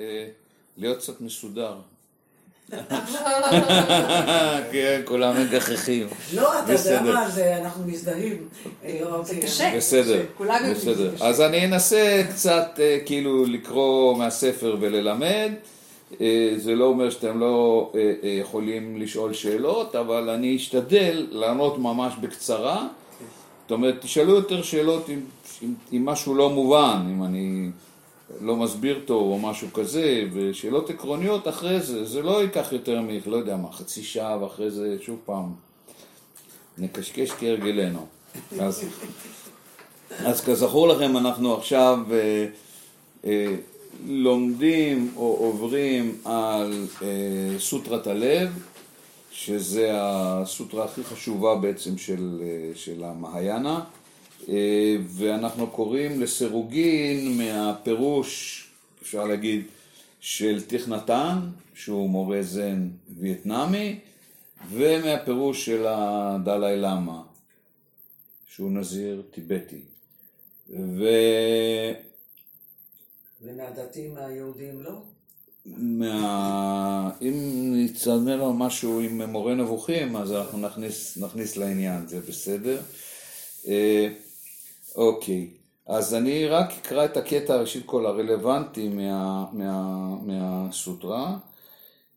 אה, להיות קצת מסודר. כן, כולם מגחכים. לא, אתה יודע בסדר. מה, זה- אנחנו מזדהים. אה, אוקיי. קשה. בסדר, בסדר. אז אני אנסה קצת אה, כאילו לקרוא מהספר וללמד. זה לא אומר שאתם לא יכולים לשאול שאלות, אבל אני אשתדל לענות ממש בקצרה. זאת אומרת, תשאלו יותר שאלות אם משהו לא מובן, אם אני לא מסביר טוב או משהו כזה, ושאלות עקרוניות אחרי זה, זה לא ייקח יותר מ... לא יודע מה, חצי שעה ואחרי זה שוב פעם נקשקש כהרגלנו. אז, אז כזכור לכם, אנחנו עכשיו אה, אה, לומדים או עוברים על אה, סוטרת הלב, שזה הסוטרה הכי חשובה בעצם של, אה, של המהיאנה, ואנחנו קוראים לסירוגין מהפירוש, אפשר להגיד, של תכנתן, שהוא מורה זן וייטנאמי, ומהפירוש של הדלאי למה, שהוא נזיר טיבטי. ו... ומהדתיים היהודיים לא? מה... אם נצטמא לו משהו עם מורה נבוכים, אז אנחנו נכניס, נכניס לעניין, זה בסדר. אוקיי, אז אני רק אקרא את הקטע ראשית כל הרלוונטי מה, מה, מהסוטרה.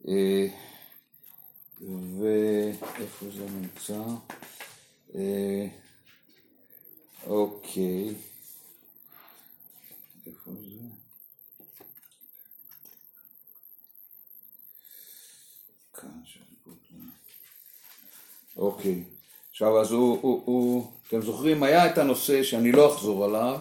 אה, ואיפה זה נמצא? אה, אוקיי. איפה זה? אוקיי. עכשיו, אז הוא, הוא, הוא, אתם זוכרים, היה את הנושא שאני לא אחזור עליו,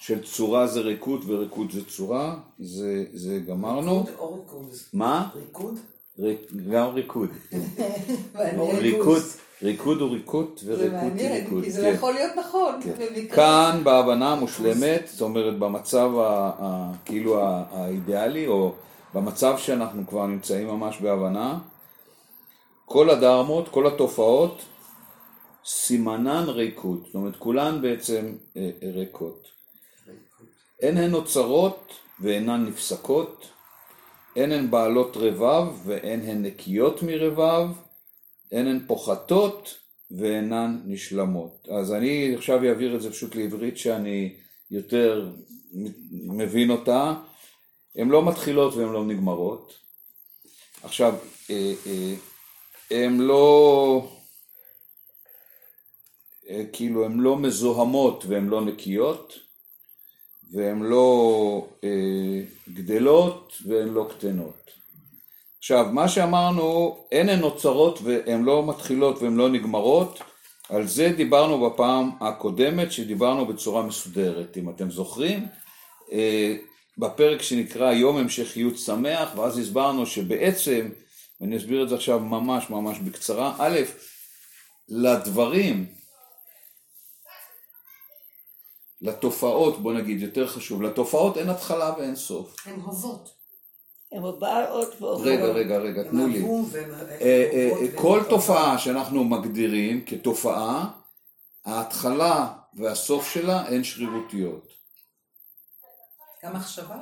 של צורה זה ריקוד וריקוד זה צורה, זה, זה גמרנו. ריקוד או ריקוד? מה? ריקוד? ריק, גם ריקוד. מעניין. ריקוד, ריקוד הוא ריקוד זה וריקוד הוא מעניין, ריקוד. כי זה כן. יכול להיות נכון. כן. כאן בהבנה המושלמת, זאת אומרת במצב ה, ה, כאילו ה- האידיאלי, או במצב שאנחנו כבר נמצאים ממש בהבנה, כל הדרמות, כל התופעות, סימנן ריקות, זאת אומרת כולן בעצם אה, אה, ריקות. אין הן נוצרות ואינן נפסקות, אין הן בעלות רבב ואין הן נקיות מרבב, אין הן פוחתות ואינן נשלמות. אז אני עכשיו אעביר את זה פשוט לעברית שאני יותר מבין אותה. הן לא מתחילות והן לא נגמרות. עכשיו, אה, הן לא, כאילו, הן לא מזוהמות והן לא נקיות, והן לא אה, גדלות והן לא קטנות. עכשיו, מה שאמרנו, אין הן נוצרות והן לא מתחילות והן לא נגמרות, על זה דיברנו בפעם הקודמת, שדיברנו בצורה מסודרת, אם אתם זוכרים, אה, בפרק שנקרא יום המשכיות שמח, ואז הסברנו שבעצם, ואני אסביר את זה עכשיו ממש ממש בקצרה, א', לדברים, לתופעות, בוא נגיד, יותר חשוב, לתופעות אין התחלה ואין סוף. הן הוות. הן באות ואוכלות. רגע, רגע, רגע, תנו לי. אה, אה, כל תופעה שאנחנו מגדירים כתופעה, ההתחלה והסוף שלה הן שרירותיות. גם מחשבה?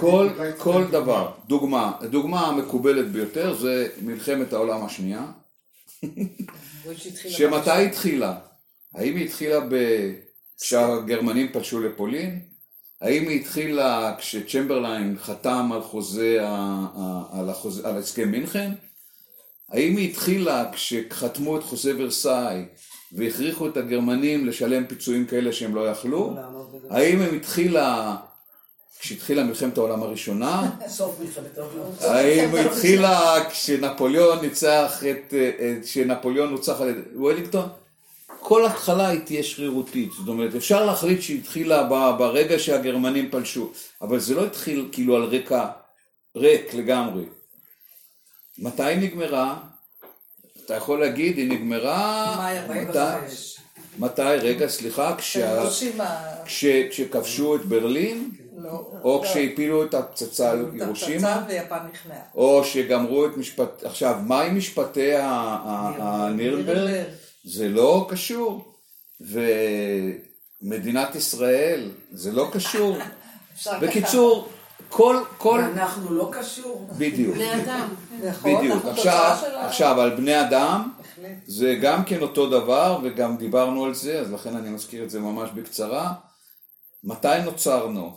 כל, כל. דבר. דוגמה, הדוגמה המקובלת ביותר זה מלחמת העולם השנייה, שמתי התחילה? האם היא התחילה ב... כשהגרמנים פלשו לפולין? האם היא התחילה כשצ'מברליין חתם על חוזה, על, החוזה, על הסכם מינכן? האם היא התחילה כשחתמו את חוזה ורסאי והכריחו את הגרמנים לשלם פיצויים כאלה שהם לא יכלו? בזה. האם היא התחילה כשהתחילה מלחמת העולם הראשונה? סוף מלחמת העולם. האם היא התחילה כשנפוליאון ניצח את, את- כשנפוליאון נוצח על ידי וולינגטון? כל התחלה היא תהיה שרירותית, זאת אומרת אפשר להחליט שהיא התחילה ברגע שהגרמנים פלשו, אבל זה לא התחיל כאילו על רקע ריק לגמרי. מתי היא נגמרה? אתה יכול להגיד, היא נגמרה... מאי מתי? 45. מתי? רגע, סליחה, כשה... כש... כשכבשו את ברלין? לא. או לא. כשהפילו את הפצצה על את הירושימה? הפצצה ויפן נכנעה. או שגמרו את משפט... עכשיו, מה עם משפטי הנירנברג? זה לא קשור. ומדינת ישראל, זה לא קשור. בקיצור, כל, כל, ואנחנו לא קשור. בדיוק, בני אדם. נכון, בדיוק. אנחנו עכשיו, תוצאה של ה- עכשיו, על בני אדם. זה גם כן אותו דבר, וגם דיברנו על זה, אז לכן אני מזכיר את זה ממש בקצרה. מתי נוצרנו?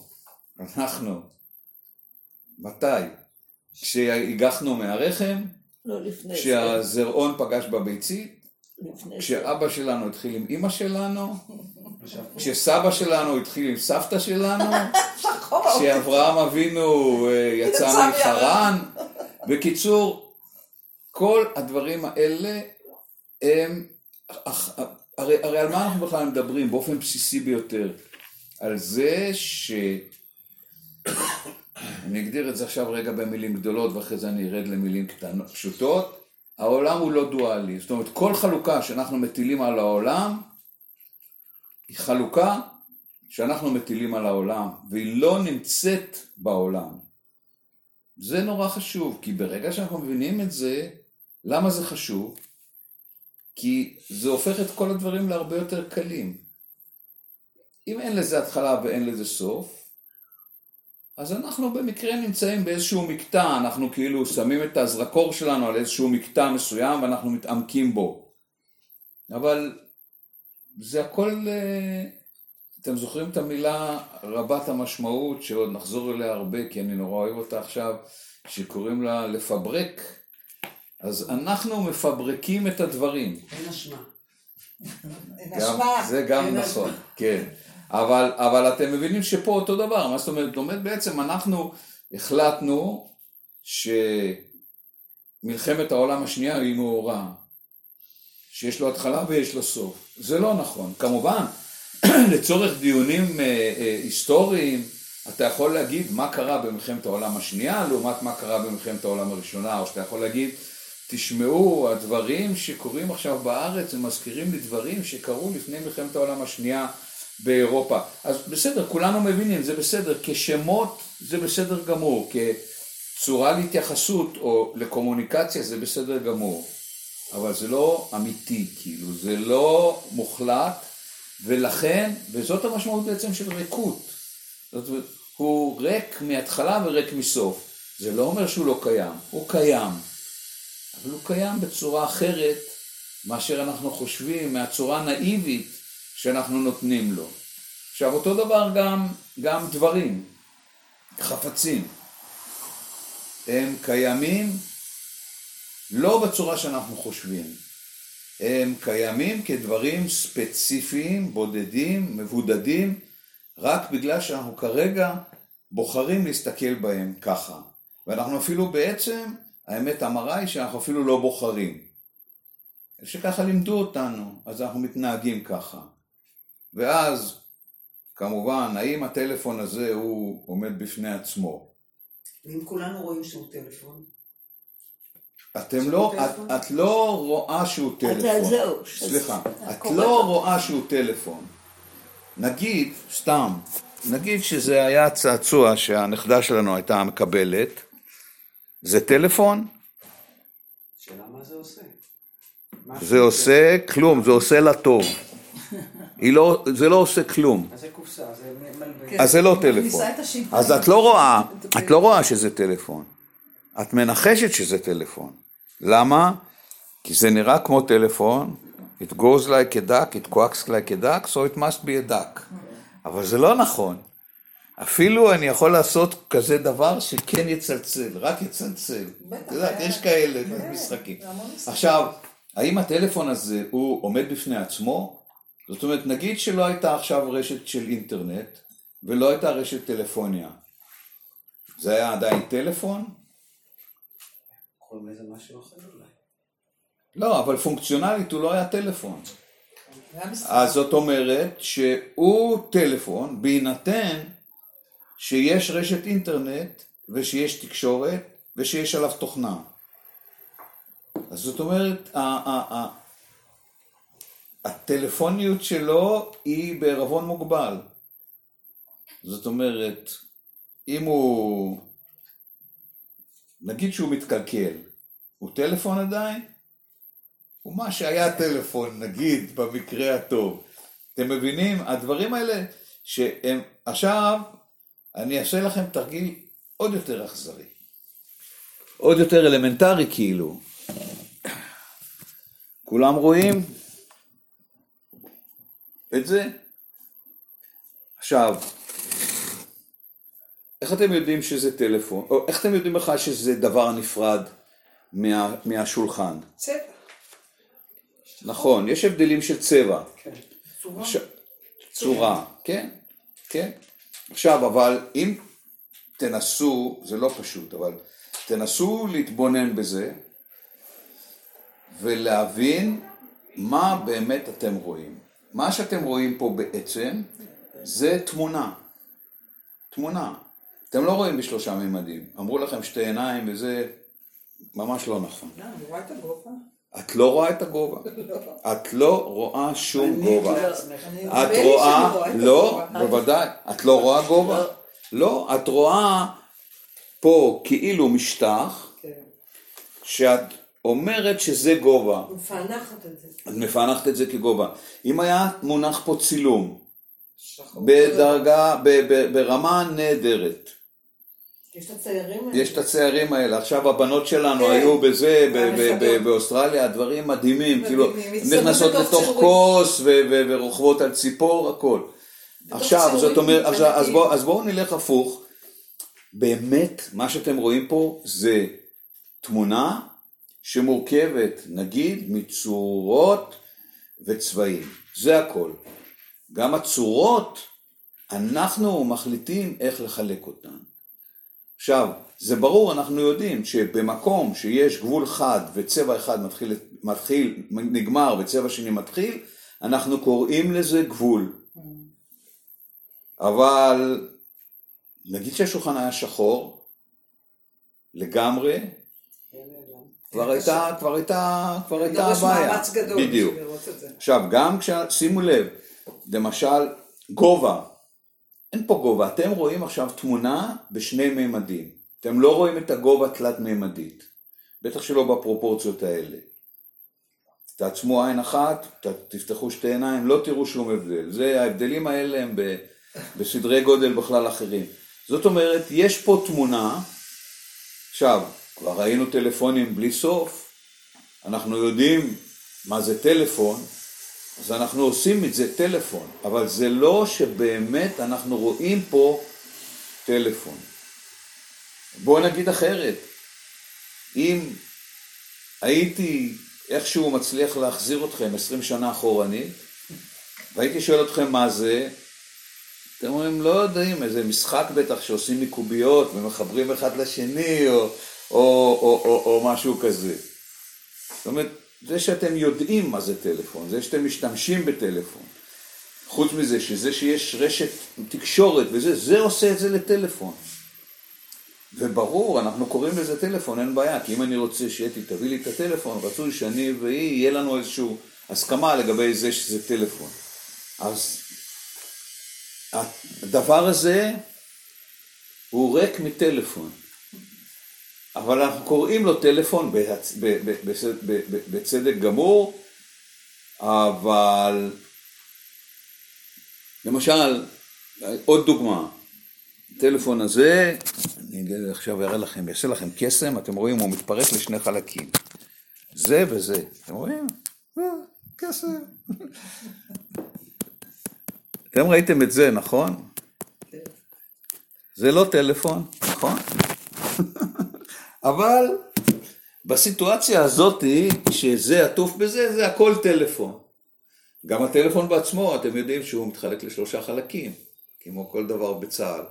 אנחנו. מתי? כשהיגחנו מהרחם, לא לפני זה. כשהזרעון פגש בביצית. כשאבא שלנו התחיל עם אימא שלנו, כשסבא שלנו התחיל עם סבתא שלנו, כשאברהם אבינו אה, יצא מחרן. בקיצור, כל הדברים האלה הם, הרי, הרי על מה אנחנו בכלל מדברים באופן בסיסי ביותר? על זה ש... אני אגדיר את זה עכשיו רגע במילים גדולות ואחרי זה אני ארד למילים קטנות, פשוטות. העולם הוא לא דואלי, זאת אומרת כל חלוקה שאנחנו מטילים על העולם היא חלוקה שאנחנו מטילים על העולם והיא לא נמצאת בעולם. זה נורא חשוב, כי ברגע שאנחנו מבינים את זה, למה זה חשוב? כי זה הופך את כל הדברים להרבה יותר קלים. אם אין לזה התחלה ואין לזה סוף, אז אנחנו במקרה נמצאים באיזשהו מקטע, אנחנו כאילו שמים את הזרקור שלנו על איזשהו מקטע מסוים ואנחנו מתעמקים בו. אבל זה הכל, אה, אתם זוכרים את המילה רבת המשמעות שעוד נחזור אליה הרבה כי אני נורא אוהב אותה עכשיו, שקוראים לה לפברק, אז אנחנו מפברקים את הדברים. אין אשמה. אין אשמה. זה גם אין נכון. כן. אבל, אבל אתם מבינים שפה אותו דבר, מה זאת אומרת? אומרת בעצם אנחנו החלטנו שמלחמת העולם השנייה היא מאורע, שיש לו התחלה ויש לו סוף. זה לא נכון. כמובן, לצורך דיונים אה, אה, היסטוריים, אתה יכול להגיד מה קרה במלחמת העולם השנייה לעומת מה קרה במלחמת העולם הראשונה, או שאתה יכול להגיד, תשמעו, הדברים שקורים עכשיו בארץ הם מזכירים לי דברים שקרו לפני מלחמת העולם השנייה באירופה. אז בסדר, כולנו מבינים, זה בסדר, כשמות זה בסדר גמור, כצורה להתייחסות או לקומוניקציה זה בסדר גמור, אבל זה לא אמיתי, כאילו, זה לא מוחלט, ולכן, וזאת המשמעות בעצם של ריקות. זאת אומרת, הוא ריק מההתחלה וריק מסוף. זה לא אומר שהוא לא קיים, הוא קיים. אבל הוא קיים בצורה אחרת מאשר אנחנו חושבים, מהצורה הנאיבית שאנחנו נותנים לו. עכשיו אותו דבר גם, גם דברים, חפצים. הם קיימים לא בצורה שאנחנו חושבים. הם קיימים כדברים ספציפיים, בודדים, מבודדים, רק בגלל שאנחנו כרגע בוחרים להסתכל בהם ככה. ואנחנו אפילו בעצם, האמת המראה היא שאנחנו אפילו לא בוחרים. שככה לימדו אותנו, אז אנחנו מתנהגים ככה. ואז, כמובן, האם הטלפון הזה הוא עומד בפני עצמו? ואם כולנו רואים שהוא טלפון, אתם לא, טלפון? את, את לא רואה שהוא טלפון. זהו. סליחה, את לא. רואה שהוא טלפון. נגיד, סתם, נגיד שזה היה צעצוע שהנכדה שלנו הייתה מקבלת, זה טלפון? שאלה מה זה עושה? מה זה עושה כלום, זה עושה לה טוב. לא, זה לא עושה כלום. אז זה קופסה, זה מלבן. כן. אז זה לא טלפון. אז את לא רואה, את לא רואה שזה טלפון. את מנחשת שזה טלפון. למה? כי זה נראה כמו טלפון, it goes like a duck, it quacks like a duck, so it must be a duck. אבל זה לא נכון. אפילו אני יכול לעשות כזה דבר שכן יצלצל, רק יצלצל. בטח, את יודעת, היה- יש כאלה כן, משחקים. עכשיו, האם הטלפון הזה הוא עומד בפני עצמו? זאת אומרת, נגיד שלא הייתה עכשיו רשת של אינטרנט ולא הייתה רשת טלפוניה. זה היה עדיין טלפון? קוראים לזה משהו אחר אולי. לא, אבל פונקציונלית הוא לא היה טלפון. אז זאת אומרת שהוא טלפון בהינתן שיש רשת אינטרנט ושיש תקשורת ושיש עליו תוכנה. אז זאת אומרת, הטלפוניות שלו היא בערבון מוגבל. זאת אומרת, אם הוא, נגיד שהוא מתקלקל, הוא טלפון עדיין? הוא מה שהיה טלפון, נגיד, במקרה הטוב. אתם מבינים? הדברים האלה שהם... עכשיו, אני אעשה לכם תרגיל עוד יותר אכזרי. עוד יותר אלמנטרי כאילו. כולם רואים את זה? עכשיו, איך אתם יודעים שזה טלפון? או איך אתם יודעים בכלל שזה דבר נפרד מה, מהשולחן? צבע. נכון, יש הבדלים של צבע. כן. צורה. עכשיו, צורה, כן, כן. עכשיו, אבל אם תנסו, זה לא פשוט, אבל תנסו להתבונן בזה ולהבין מה באמת אתם רואים. מה שאתם רואים פה בעצם זה תמונה. תמונה. אתם לא רואים בשלושה ממדים. אמרו לכם שתי עיניים וזה ממש לא נכון. אה, אני רואה את הגובה? את לא רואה את הגובה. את לא רואה שום גובה. אני את רואה, את לא. בוודאי, את לא רואה גובה? לא, את רואה פה כאילו משטח, כן. שאת אומרת שזה גובה, מפענחת את זה. את מפענחת את זה כגובה. אם היה מונח פה צילום. בדרגה, ב- ב- ברמה נהדרת, יש את הציירים האלה. יש את הציירים האלה, עכשיו הבנות שלנו כן. היו בזה, ב- ב- המסעדות. ב- באוסטרליה, דברים מדהימים, כאילו, נכנסות לתוך. כוס ורוכבות על ציפור, הכל. עכשיו, זאת אומרת, אז, אז. בוא, אז בואו נלך הפוך. באמת, מה שאתם רואים פה זה תמונה שמורכבת, נגיד, מצורות וצבעים. זה הכל. גם הצורות, אנחנו מחליטים איך לחלק אותן. עכשיו, זה ברור, אנחנו יודעים שבמקום שיש גבול חד וצבע אחד מתחיל, מתחיל נגמר וצבע שני מתחיל, אנחנו קוראים לזה גבול. אבל נגיד שהשולחן היה שחור לגמרי, כבר הייתה, כבר הייתה, כבר הייתה דורש הבעיה. מאמץ גדול בדיוק. בשביל לראות את זה. עכשיו, גם כש... שימו לב, למשל, גובה. אין פה גובה. אתם רואים עכשיו תמונה בשני מימדים. אתם לא רואים את הגובה תלת-מימדית. בטח שלא בפרופורציות האלה. תעצמו עין אחת, ת- תפתחו שתי עיניים, לא תראו שום הבדל. זה, ההבדלים האלה הם ב, בסדרי גודל בכלל אחרים. זאת אומרת, יש פה תמונה, עכשיו, כבר ראינו טלפונים בלי סוף, אנחנו יודעים מה זה טלפון, אז אנחנו עושים את זה טלפון, אבל זה לא שבאמת אנחנו רואים פה טלפון. בואו נגיד אחרת, אם הייתי איכשהו מצליח להחזיר אתכם 20 שנה אחורנית, והייתי שואל אתכם מה זה, אתם אומרים, לא יודעים, איזה משחק בטח שעושים מקוביות ומחברים אחד לשני, או, או, או, או, או משהו כזה. זאת אומרת, זה שאתם יודעים מה זה טלפון, זה שאתם משתמשים בטלפון. חוץ מזה, שזה שיש רשת תקשורת וזה, זה עושה את זה לטלפון. וברור, אנחנו קוראים לזה טלפון, אין בעיה, כי אם אני רוצה שאתי תביא לי את הטלפון, רצוי שאני והיא, יהיה לנו איזושהי הסכמה לגבי זה שזה טלפון. אז הדבר הזה הוא ריק מטלפון. אבל אנחנו קוראים לו טלפון. בצדק גמור, אבל למשל, עוד דוגמה, הטלפון הזה, אני עכשיו אראה לכם, אעשה לכם קסם, אתם רואים, הוא מתפרק לשני חלקים. זה וזה, אתם רואים? אה, קסם. אתם ראיתם את זה, נכון? זה לא טלפון, נכון? אבל בסיטואציה הזאת, שזה עטוף בזה, זה הכל טלפון. גם הטלפון בעצמו, אתם יודעים שהוא מתחלק לשלושה חלקים, כמו כל דבר בצה"ל.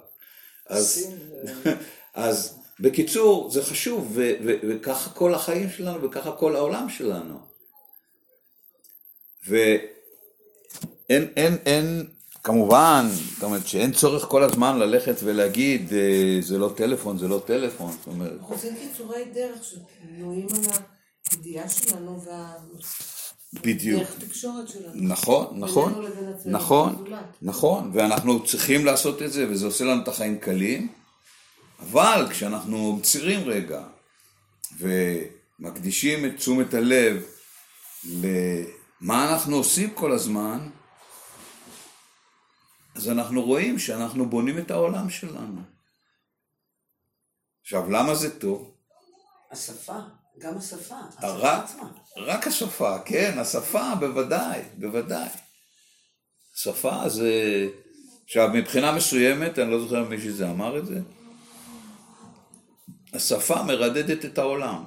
אז, אז בקיצור, זה חשוב, ו- ו- וככה כל החיים שלנו, וככה כל העולם שלנו. ואין, אין, אין, כמובן, זאת אומרת שאין צורך כל הזמן ללכת ולהגיד, אה, זה לא טלפון, זה לא טלפון, זאת אומרת, אנחנו עושים קיצורי דרך שבנויים על הידיעה שלנו בדיוק. והדרך תקשורת שלנו. נכון, נכון, נכון. נכון, ואנחנו צריכים לעשות את זה, וזה עושה לנו את החיים קלים, אבל כשאנחנו עוצרים רגע, ומקדישים את תשומת הלב למה אנחנו עושים כל הזמן, אז אנחנו רואים שאנחנו בונים את העולם שלנו. עכשיו, למה זה טוב? השפה, גם השפה, השפה רק, עצמה. רק השפה, כן, השפה, בוודאי, בוודאי. שפה זה... עכשיו, מבחינה מסוימת, אני לא זוכר מי שזה אמר את זה, השפה מרדדת את העולם.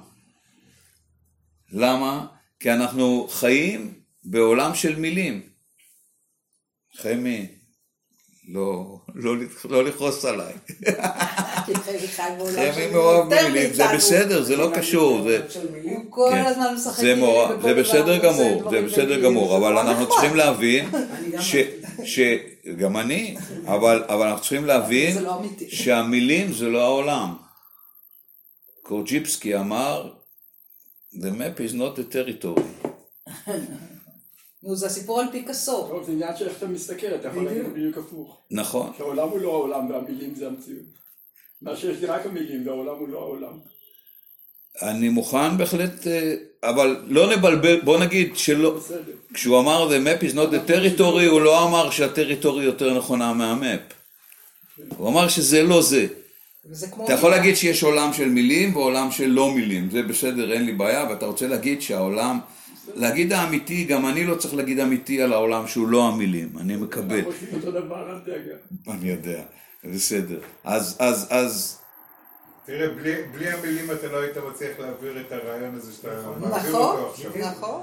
למה? כי אנחנו חיים בעולם של מילים. חמי, לא, לא, לא לכעוס עליי. חמי מאוהב במילים, זה בסדר, זה לא קשור, מילים. הוא כל כן. הזמן משחק מילים, זה בסדר גמור, זה בסדר גמור, זה אבל אנחנו. צריכים להבין, ש... ש... גם אני, אבל, אבל אנחנו צריכים להבין. שהמילים זה לא העולם. קורג'יפסקי אמר, The map is not a territory. נו, זה הסיפור על פיקאסו. טוב, זה עניין של איך אתה מסתכל, אתה יכול להגיד בדיוק הפוך. נכון, כי העולם הוא לא העולם והמילים זה המציאות. מה שיש לי רק המילים והעולם הוא לא העולם. אני מוכן בהחלט, אה, אבל לא נבלבל, בוא נגיד שלא, בסדר. כשהוא אמר The map is not a territory, הוא לא אמר שהטריטוריה יותר נכונה מהמפ. הוא אמר שזה לא זה. אתה יכול להגיד שיש עולם של מילים ועולם של לא מילים, זה בסדר, אין לי בעיה, ואתה רוצה להגיד שהעולם, להגיד האמיתי, גם אני לא צריך להגיד אמיתי על העולם שהוא לא המילים, אני מקבל. אני יודע, בסדר. אז, אז, אז, תראה, בלי, בלי המילים אתה לא היית מצליח להעביר את הרעיון הזה שאתה מעביר נכון, אותו עכשיו. נכון.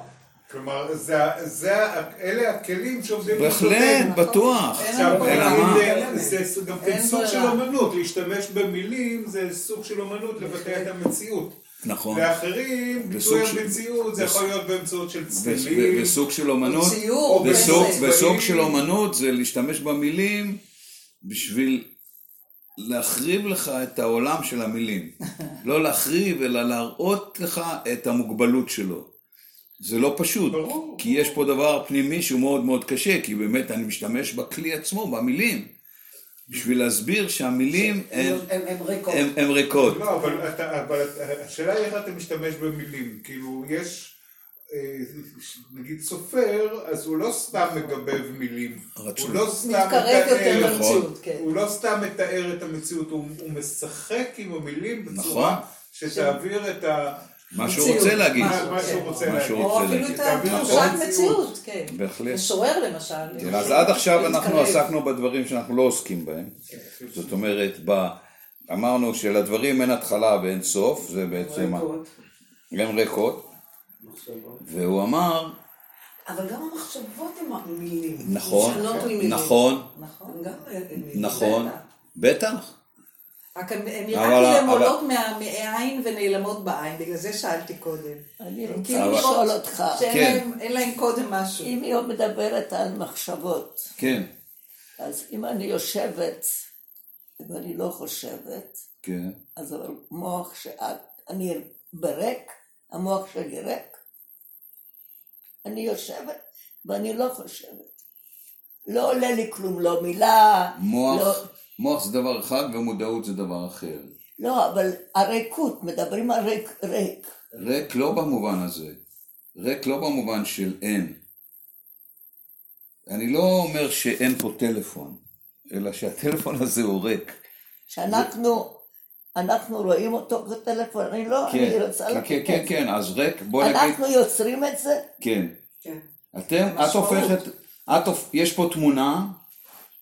כלומר, זה, זה, אלה הכלים שעובדים בהחלט. בטוח. עכשיו. מה? זה, זה גם כן סוג של. אומנות, להשתמש במילים זה סוג של אומנות לבטא את המציאות. נכון, ואחרים, בסוג ביטוי של- המציאות זה בס- יכול להיות באמצעות של בס- צלילים. בסוג של אומנות, וזה. בסוג של אומנות זה להשתמש במילים בשביל להחריב לך את העולם של המילים. לא להחריב, אלא להראות לך את המוגבלות שלו. זה לא פשוט, ברור. כי יש פה דבר פנימי שהוא מאוד מאוד קשה, כי באמת אני משתמש בכלי עצמו, במילים, בשביל להסביר שהמילים הן- ריקות. לא, אבל, השאלה היא איך אתה משתמש במילים. כאילו, יש, אה, נגיד סופר, אז הוא לא סתם מגבב מילים. הוא לא סתם מתאר- למציאות, כן. הוא לא סתם מתאר את המציאות, הוא, משחק עם המילים נכון. בצורה שתעביר את ה... מה שהוא רוצה להגיד. מה שהוא כן. רוצה מה להגיד. או אפילו. את התחושת. מציאות, כן. בהחלט. משורר למשל. כן, אז עד עכשיו אנחנו. עסקנו בדברים שאנחנו לא עוסקים בהם. זאת אומרת. אמרנו שלדברים אין התחלה ואין סוף, זה בעצם... ריקות, הם ריקות. והוא אמר, אבל גם המחשבות הן מילים. נכון. נכון, נכון. הן גם מילים. נכון, בטח. רק הן- נראה כאילו הן עולות מה- מהעין ונעלמות בעין, בגלל זה שאלתי קודם. אני הן רוצה כאילו לשאול אותך, שאין כן. להן- קודם משהו. אם היא מדברת על מחשבות, כן, אז אם אני יושבת ואני לא חושבת, כן, אז המוח שאת, אני בריק, המוח שלי ריק. אני יושבת ואני לא חושבת. לא עולה לי כלום, לא מילה, לא, מוח, זה דבר אחד ומודעות זה דבר אחר. לא, אבל הריקות, מדברים על ריק, ריק. ריק לא במובן הזה, ריק לא במובן של אין. אני לא אומר שאין פה טלפון, אלא שהטלפון הזה הוא ריק. שאנחנו, אנחנו רואים אותו כטלפון, אני לא, כן, אני רוצה כן, כן, את כן, זה. כן, אז ריק, בוא נגיד, אנחנו יוצרים את זה, כן. כן. אתם, את. הופכת, את, הופ- יש פה תמונה,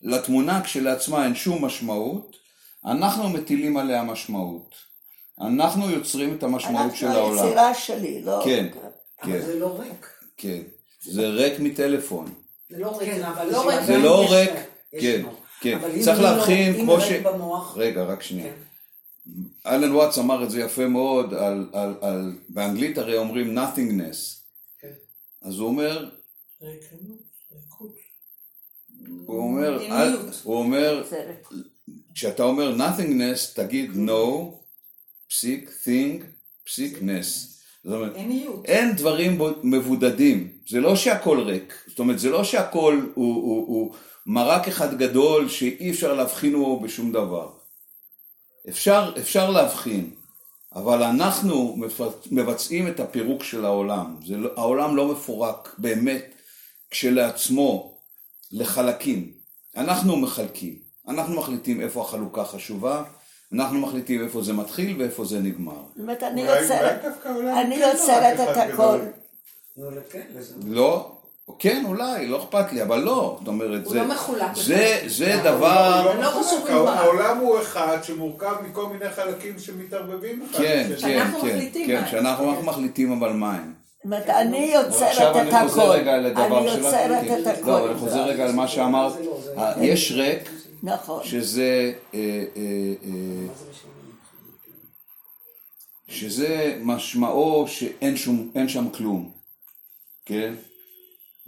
לתמונה כשלעצמה אין שום משמעות, אנחנו מטילים עליה משמעות. אנחנו יוצרים את המשמעות של אנחנו העולם. היצירה שלי, לא... כן. אבל כן, זה לא ריק. כן. זה ריק מטלפון. זה לא ריק, כן, אבל לא ריק. זה לא ריק, כן. כן. אבל צריך לא- להבחין, כמו ש... רגע, רק שנייה. כן. אלן וואטס אמר את זה יפה מאוד, על, על, על, באנגלית הרי אומרים nothingness. כן. אז הוא אומר, הוא אומר, אל-. הוא אומר. כשאתה אומר nothingness, תגיד no, פסיק, think, פסיק, ness. זאת אומרת, אין דברים בו- מבודדים. זה לא שהכל ריק. זאת אומרת, זה לא שהכל הוא, הוא, הוא מרק אחד גדול שאי אפשר להבחין בו בשום דבר. אפשר, אפשר להבחין, אבל אנחנו מבצעים את הפירוק של העולם. זה לא, העולם לא מפורק באמת כשלעצמו לחלקים. אנחנו מחלקים. אנחנו מחליטים איפה החלוקה חשובה, אנחנו מחליטים איפה זה מתחיל ואיפה זה נגמר. זאת אומרת, אני יוצרת, אני כן לא יוצרת את הכל. גדול. נו, כן, לזה. לא, כן אולי, לא אכפת לי, אבל לא, זאת אומרת, הוא זה, לא מחולק זה, זה הוא דבר, לא חשוב הוא- העולם הוא אחד שמורכב מכל מיני חלקים שמתערבבים אחד כן. כן, שאנחנו כן, מחליטים כן. שאנחנו מחליטים אבל מה הם. אומרת, אני עכשיו יוצרת את חוזר הכל. אני שלך, יוצרת כן. את הכל. לא, אני חוזר רגע על מה שאמרת, אה, יש ריק, נכון. שזה, אה, אה, אה, שזה משמעו שאין שום, שם כלום, כן?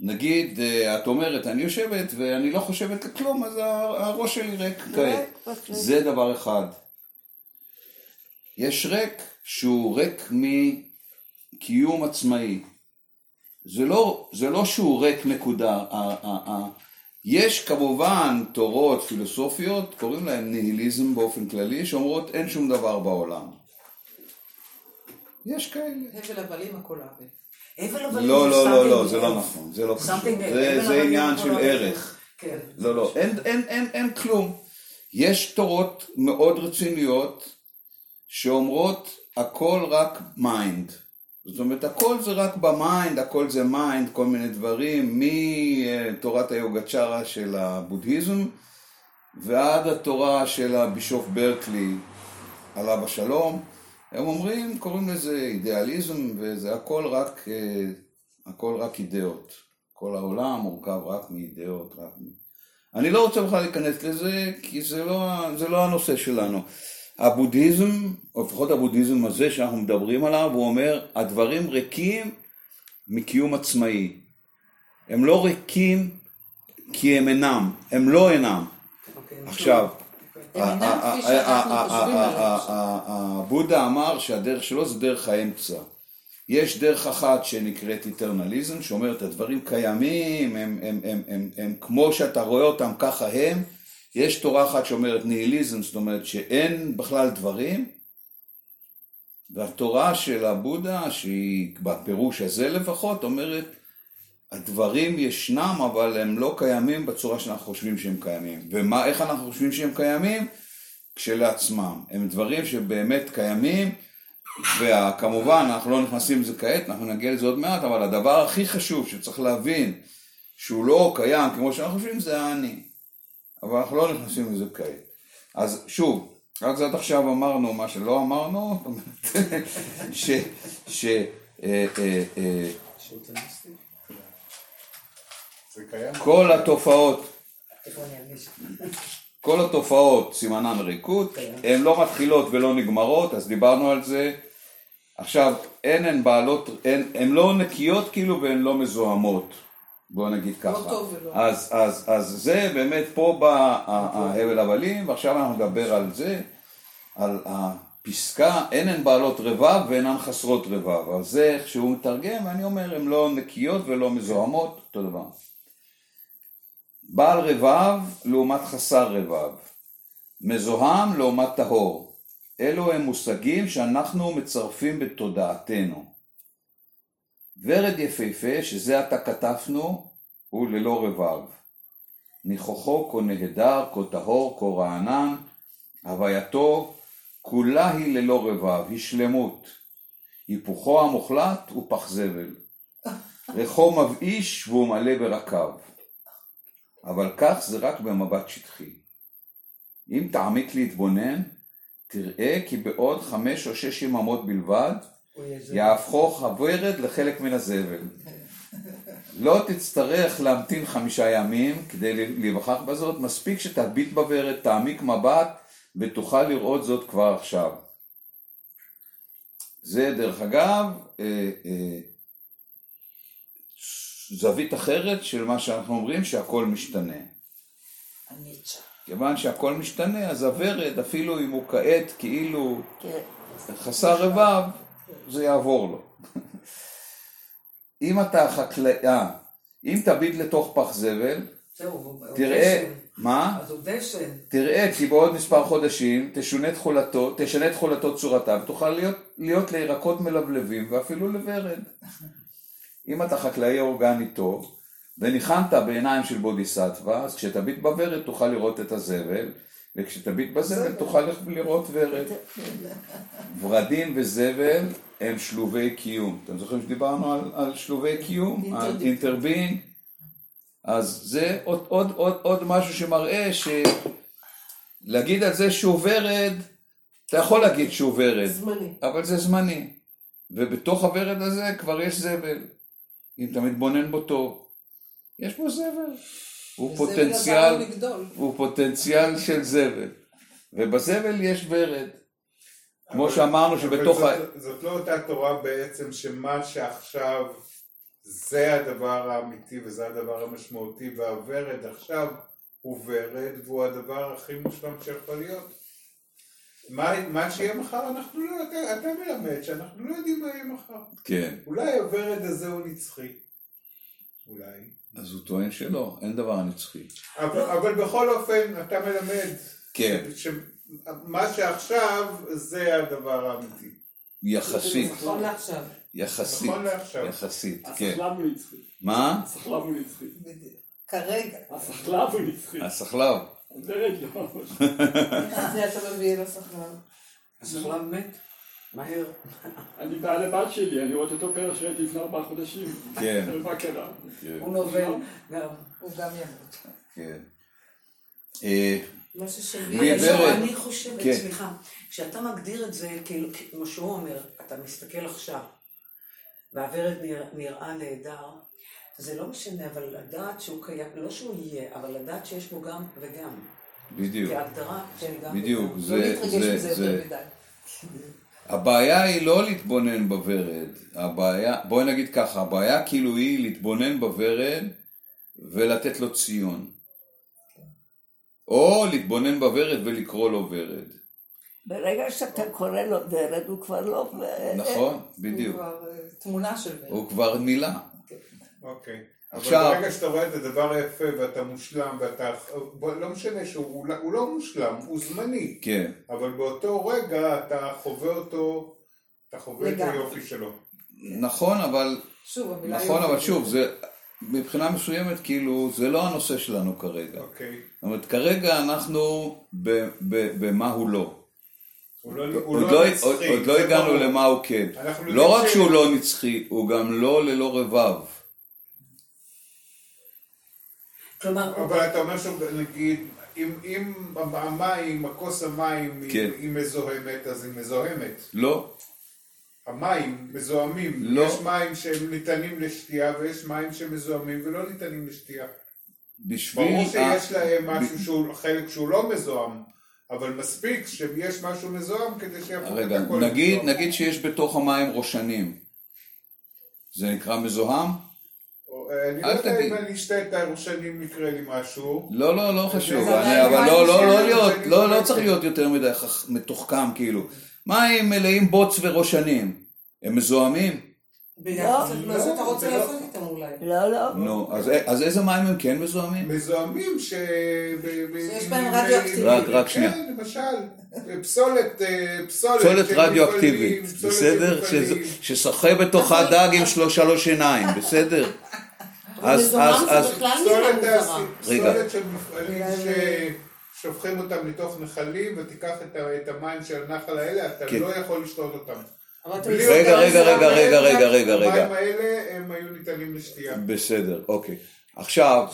נגיד, את אומרת, אני יושבת ואני לא חושבת לכלום, אז הראש שלי ריק כעת. פשוט. זה דבר אחד. יש ריק שהוא ריק מקיום עצמאי. זה לא, זה לא שהוא ריק נקודה. יש כמובן תורות פילוסופיות, קוראים להן ניהיליזם באופן כללי, שאומרות אין שום דבר בעולם. יש כאלה. הבל הבלים הכל הבל. הבל הבלים לא, לא, לא, לא, זה לא. נכון, זה לא קשור. זה- עניין של. ערך. כן. לא, לא, אין כלום. יש תורות מאוד רציניות שאומרות הכל רק mind. זאת אומרת, הכל זה רק ב mind, הכל זה mind, כל מיני דברים, מתורת היוגצ'רה של הבודהיזם ועד התורה של הבישוף ברקלי, עליו השלום. הם אומרים, קוראים לזה אידיאליזם, וזה הכל רק, אה, הכל רק אידאות. כל העולם מורכב רק מאידאות, רק. אני לא רוצה בכלל להיכנס לזה, כי זה לא, זה לא הנושא שלנו. הבודהיזם, או לפחות הבודהיזם הזה שאנחנו מדברים עליו, הוא אומר, הדברים ריקים מקיום עצמאי. הם לא ריקים כי הם אינם, הם לא אינם. אוקיי. עכשיו. הבודה אמר שהדרך שלו זה דרך האמצע. יש דרך אחת שנקראת איטרנליזם, שאומרת הדברים קיימים, הם, הם, הם, הם, הם כמו שאתה רואה אותם ככה הם. יש תורה אחת שאומרת ניהיליזם, זאת אומרת שאין בכלל דברים. והתורה של הבודה, שהיא בפירוש הזה לפחות, אומרת הדברים ישנם, אבל הם לא קיימים בצורה שאנחנו חושבים שהם קיימים. ומה, איך אנחנו חושבים שהם קיימים? כשלעצמם. הם דברים שבאמת קיימים, וכמובן, אנחנו לא נכנסים לזה כעת, אנחנו נגיע לזה עוד מעט, אבל הדבר הכי חשוב שצריך להבין, שהוא לא קיים כמו שאנחנו חושבים, זה האני. אבל אנחנו לא נכנסים לזה כעת. אז שוב, רק עד עכשיו אמרנו מה שלא אמרנו, זאת אומרת, ש... ש אה, אה, אה? זה. כל התופעות? כל התופעות סימנן ריקות, הן לא מתחילות ולא נגמרות, אז דיברנו על זה. עכשיו, אין הן בעלות, הן לא נקיות כאילו והן לא מזוהמות, בוא נגיד ככה. טוב ולא. אז, אז, אז זה באמת, פה בא ההבל הבלים, ועכשיו אנחנו נדבר על זה, על הפסקה, אין הן בעלות רבב ואינן חסרות רבב. אז זה איך שהוא מתרגם, ואני אומר, הן לא נקיות ולא מזוהמות, אותו דבר. בעל רבב לעומת חסר רבב, מזוהם לעומת טהור. אלו הם מושגים שאנחנו מצרפים בתודעתנו. ורד יפהפה, שזה עתה כתבנו, הוא ללא רבב. ניחוחו כה נהדר, כה טהור, כה רענן, הווייתו כולה היא ללא רבב, היא שלמות. היפוכו המוחלט הוא פח זבל. ריחו מבאיש והוא מלא ברקב. אבל כך זה רק במבט שטחי. אם תעמיק להתבונן, תראה כי בעוד חמש או שש יממות בלבד, אוי, איזה- יהפכו הוורד לחלק מן הזבל. לא תצטרך להמתין חמישה ימים כדי להיווכח בזאת, מספיק שתביט בוורד, תעמיק מבט, ותוכל לראות זאת כבר עכשיו. זה דרך אגב, אה, אה, זווית אחרת של מה שאנחנו אומרים שהכל משתנה. כיוון שהכל משתנה, אז הוורד, אפילו אם הוא כעת כאילו כן. חסר רבב, זה יעבור לו. אם אתה חקלאי, אה, אם תביט לתוך פח זבל, תראה. מה? אז הוא דשן. תראה כי בעוד מספר חודשים תשונה תכולתו, תשנה תכולתו צורתה ותוכל להיות, להיות לירקות מלבלבים ואפילו לוורד. אם אתה חקלאי אורגני טוב וניחנת בעיניים של בודיסטווה, אז כשתביט בוורד תוכל לראות את הזבל וכשתביט בזבל תוכל לראות ורד. ורדים וזבל הם שלובי קיום. אתם זוכרים שדיברנו על, על שלובי קיום? על אינטרבינג? אז זה עוד, עוד, עוד, עוד משהו שמראה שלהגיד על זה שהוא ורד, אתה יכול להגיד שהוא ורד, זמני. אבל זה זמני. ובתוך הוורד הזה כבר יש זבל. אם אתה מתבונן בו טוב, יש בו זבל. הוא פוטנציאל. הוא פוטנציאל של זבל. ובזבל יש ורד. כמו שאמרנו שבתוך ה... אבל זאת, זאת לא אותה תורה בעצם שמה שעכשיו זה הדבר האמיתי וזה הדבר המשמעותי והוורד עכשיו הוא ורד והוא הדבר הכי מושלם שיכול להיות. מה, מה שיהיה מחר אנחנו לא, אתה, אתה מלמד שאנחנו לא יודעים מה יהיה מחר. כן. אולי הוורד הזה הוא נצחי. אולי. אז הוא טוען שלא, אין דבר נצחי. אבל, אבל בכל אופן אתה מלמד כן. שמה שעכשיו זה הדבר האמיתי. יחסית, נכון לעכשיו. יחסית, נכון לעכשיו. יחסית, כן. הסחלב הוא נצחי. מה? הסחלב הוא נצחי. כרגע. הסחלב הוא נצחי. הסחלב. הדרג לא. זה אתה מביא לסחלב? הסחלב מת? מהר. אני בא לבת שלי, אני רואה את אותו פרח שראיתי לפני ארבעה חודשים. כן. מה קרה? כן, הוא נובל. הוא גם ימות. כן. אה, מה ורד. אני חושבת, כן. סליחה, כשאתה מגדיר את זה, כאילו, כמו שהוא אומר, אתה מסתכל עכשיו, והוורד נרא- נראה נהדר, זה לא משנה, אבל לדעת שהוא קיים, לא שהוא יהיה, אבל לדעת שיש בו גם וגם. בדיוק. כהגדרה, כן, גם בדיוק, וגם. זה- לא להתרגש זה- מזה זה- יותר מדי. הבעיה היא לא להתבונן בוורד, הבעיה, בואי נגיד ככה, הבעיה כאילו היא להתבונן בוורד ולתת לו ציון. או להתבונן בוורד ולקרוא לו ורד. ברגע שאתה קורא לו ורד, הוא כבר לא... נכון? הוא בדיוק. כבר אה, תמונה של ורד. הוא כבר מילה. אוקיי. עכשיו- אבל ברגע שאתה רואה את הדבר היפה ואתה מושלם ואתה... בוא, לא משנה שהוא הוא לא- לא מושלם, הוא זמני. כן. אבל באותו רגע אתה חווה אותו, אתה חווה את. היופי שלו. נכון, אבל... שוב, המילה נכון. אבל שוב, זה... מבחינה מסוימת, כאילו, זה לא הנושא שלנו כרגע. אוקיי. זאת אומרת, כרגע אנחנו ב- ב- במה הוא לא. הוא לא, הוא עוד לא לא, נצחי. עוד, לא הגענו. למה הוא כן. לא רק שהוא לא נצחי, הוא גם לא ללא רבב. כלומר, אבל אתה אומר שנגיד, אם, אם המים, הכוס המים היא- כן. היא מזוהמת, אז היא מזוהמת. לא, המים מזוהמים. לא. יש מים שהם ניתנים לשתייה ויש מים שמזוהמים ולא ניתנים לשתייה. בשביל... ברור שיש להם משהו שהוא, חלק שהוא לא מזוהם, אבל מספיק שיש משהו מזוהם כדי שיהפוך את רגע, הכל נגיד, מזוהם. נגיד שיש בתוך המים ראשנים. זה נקרא מזוהם? אני לא יודע. אם אני אשתה את הירושלים יקרה לי משהו. לא, לא, לא חשוב. אבל לא, לא, לא להיות, לא, לא בעצם. צריך להיות יותר מדי חכ- מתוחכם, כאילו. מים מלאים בוץ וראשנים. הם מזוהמים? לא, לא, רוצה לא- לעשות איתם אולי. לא, לא. נו, אז איזה מים הם כן מזוהמים? מזוהמים ש... שיש בהם רדיואקטיביות. רק- רק שנייה. כן, למשל. פסולת, אה, פסולת. פסולת רדיואקטיבית, בסדר? ששוחה בתוכה דג עם שלוש שלוש עיניים, בסדר? אז, אז, אז, פסולת של מפעלים ששופכים אותם לתוך נחלים ותיקח את המים של הנחל האלה, אתה כן. לא יכול לשתות אותם. רגע, רגע, רגע, רגע, רגע, רגע, רגע. המים האלה הם היו ניתנים לשתייה. בסדר, אוקיי. עכשיו,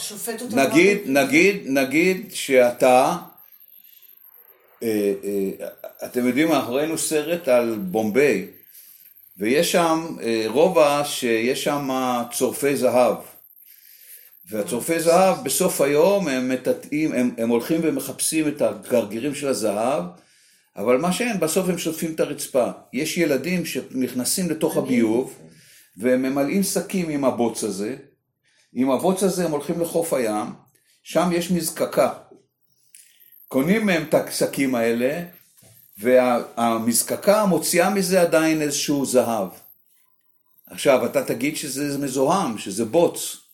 נגיד, רק- נגיד, נגיד שאתה, אה, אה, אתם יודעים, אנחנו ראינו סרט על בומביי, ויש שם אה, רובע שיש שם צורפי זהב. והצורפי זהב בסוף היום הם מטאטאים, הם, הם הולכים ומחפשים את הגרגירים של הזהב, אבל מה שאין, בסוף הם שוטפים את הרצפה. יש ילדים שנכנסים לתוך הביוב, והם ממלאים שקים עם הבוץ הזה, עם הבוץ הזה הם הולכים לחוף הים, שם יש מזקקה. קונים מהם את השקים האלה, והמזקקה מוציאה מזה עדיין איזשהו זהב. עכשיו, אתה תגיד שזה מזוהם, שזה בוץ.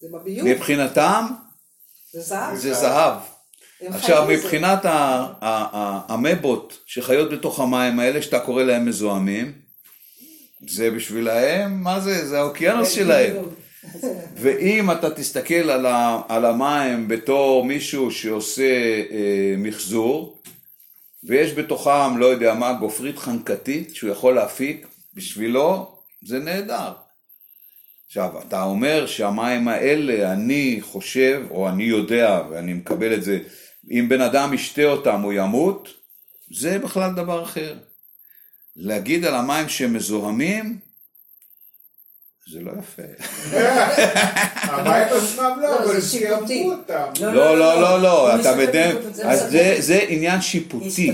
זה בביוב, מבחינתם זה זהב. זה זהב. עכשיו. מבחינת המבות שחיות בתוך המים האלה, שאתה קורא להם מזוהמים, זה בשבילהם, מה זה? זה האוקיינוס שלהם. ואם אתה תסתכל על, ה, על המים בתור מישהו שעושה אה, מחזור, ויש בתוכם, לא יודע מה, גופרית חנקתית שהוא יכול להפיק, בשבילו זה נהדר. עכשיו, אתה אומר שהמים האלה, אני חושב, או אני יודע, ואני מקבל את זה, אם בן אדם ישתה אותם הוא ימות, זה בכלל דבר אחר. להגיד על המים שהם מזוהמים, זה לא יפה. המים עצמם לא, לא, אבל זה שיפוטי. שיאמרו אותם. לא, לא, לא, לא, הוא אתה מסתכל בדם, אז. זה- עניין שיפוטי.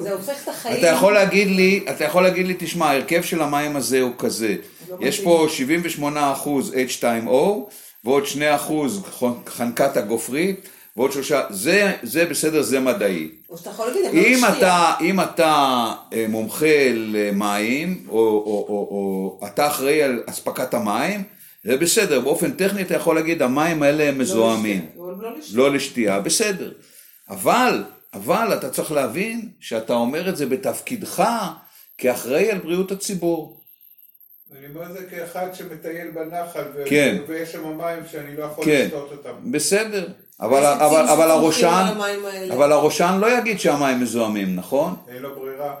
זה הופך את החיים. אתה יכול להגיד לי, אתה יכול להגיד לי, תשמע, ההרכב של המים הזה הוא כזה, יש פה 78% H2O, ועוד 2% חנקת הגופרית, ועוד שלושה, זה, זה בסדר, זה מדעי. או שאתה יכול להגיד, לא אם לשתייה. אתה, אם אתה אה, מומחה למים, או, או, או, או אתה אחראי על אספקת המים, זה בסדר, באופן טכני אתה יכול להגיד, המים האלה הם מזוהמים. לא לשתייה, לא לשתייה. לא לשתייה, בסדר. אבל, אבל אתה צריך להבין שאתה אומר את זה בתפקידך כאחראי על בריאות הציבור. אני אומר את זה כאחד שמטייל בנחל, ו- כן. ויש שם מים שאני לא יכול כן. לשתות אותם. בסדר. אבל, אבל, אבל, הראשן. אבל הראשן לא יגיד שהמים מזוהמים, נכון? אין לו ברירה.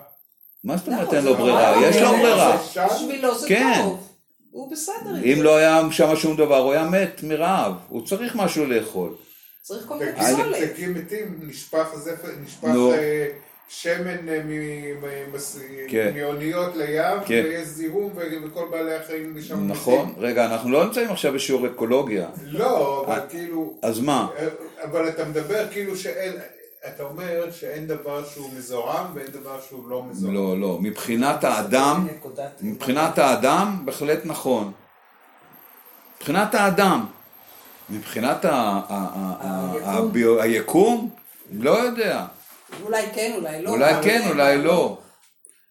מה זאת אומרת לא, אין לו ברירה? לא- יש לו ברירה. בשבילו זה כן. טוב. הוא בסדר. אם. לא היה שם שום דבר, הוא היה מת מרעב. הוא צריך משהו לאכול. צריך כל מיני פסולת. מתים, נשפך שמן אה, מ- מ- מס- כן. מאוניות לים, כן. ויש זיהום, וכל בעלי החיים משם נכון. רגע, אנחנו לא נמצאים עכשיו בשיעור אקולוגיה. לא, אבל אה. כאילו, אז מה? אה, אבל אתה מדבר כאילו שאין, אתה אומר שאין דבר שהוא מזוהם ואין דבר שהוא לא מזוהם. לא, לא. מבחינת האדם, מבחינת האדם, בהחלט נכון. מבחינת האדם. מבחינת ה- ה- ה- ה- היקום. הביו- היקום, לא יודע. אולי כן, אולי לא. אולי כן, אולי לא.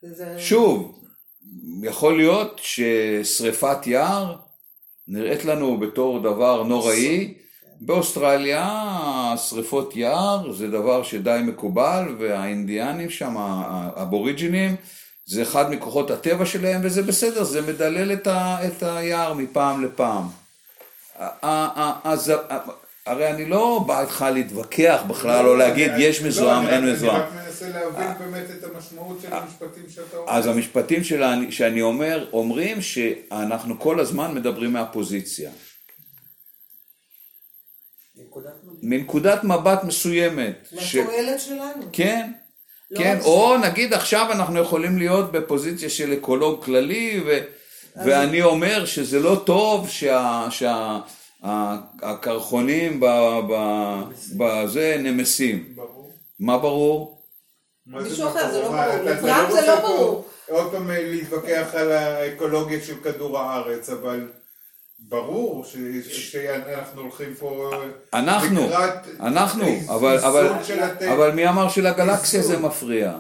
זה- שוב, יכול להיות ששריפת יער נראית לנו בתור דבר נוראי. באוסטרליה שריפות יער זה דבר שדי מקובל והאינדיאנים שם, האבוריג'ינים, זה אחד מכוחות הטבע שלהם וזה בסדר, זה מדלל את, ה, את היער מפעם לפעם. הרי אני לא בא איתך להתווכח בכלל או להגיד אני- יש לא, מזוהם, אני אין מזוהם. אני רק מנסה להבין באמת את המשמעות של המשפטים שאתה אומר. אז המשפטים שאני אומר, אומרים שאנחנו כל הזמן מדברים מהפוזיציה. מנקודת מבט מסוימת. ש... מהתועלת שלנו. כן, לא כן, או נגיד עכשיו אנחנו יכולים להיות בפוזיציה של אקולוג כללי, ו... ואני אומר שזה לא טוב שה... הקרחונים בזה נמסים. ברור. מה ברור? מישהו אחר, זה לא ברור. אתה לטראמפ זה לא ברור. עוד פעם אה, להתווכח על האקולוגיה של כדור הארץ, אבל ברור ש- שאנחנו הולכים פה אנחנו, לקראת אנחנו, איזון אבל, מי אמר שלגלקסיה זה. מפריע?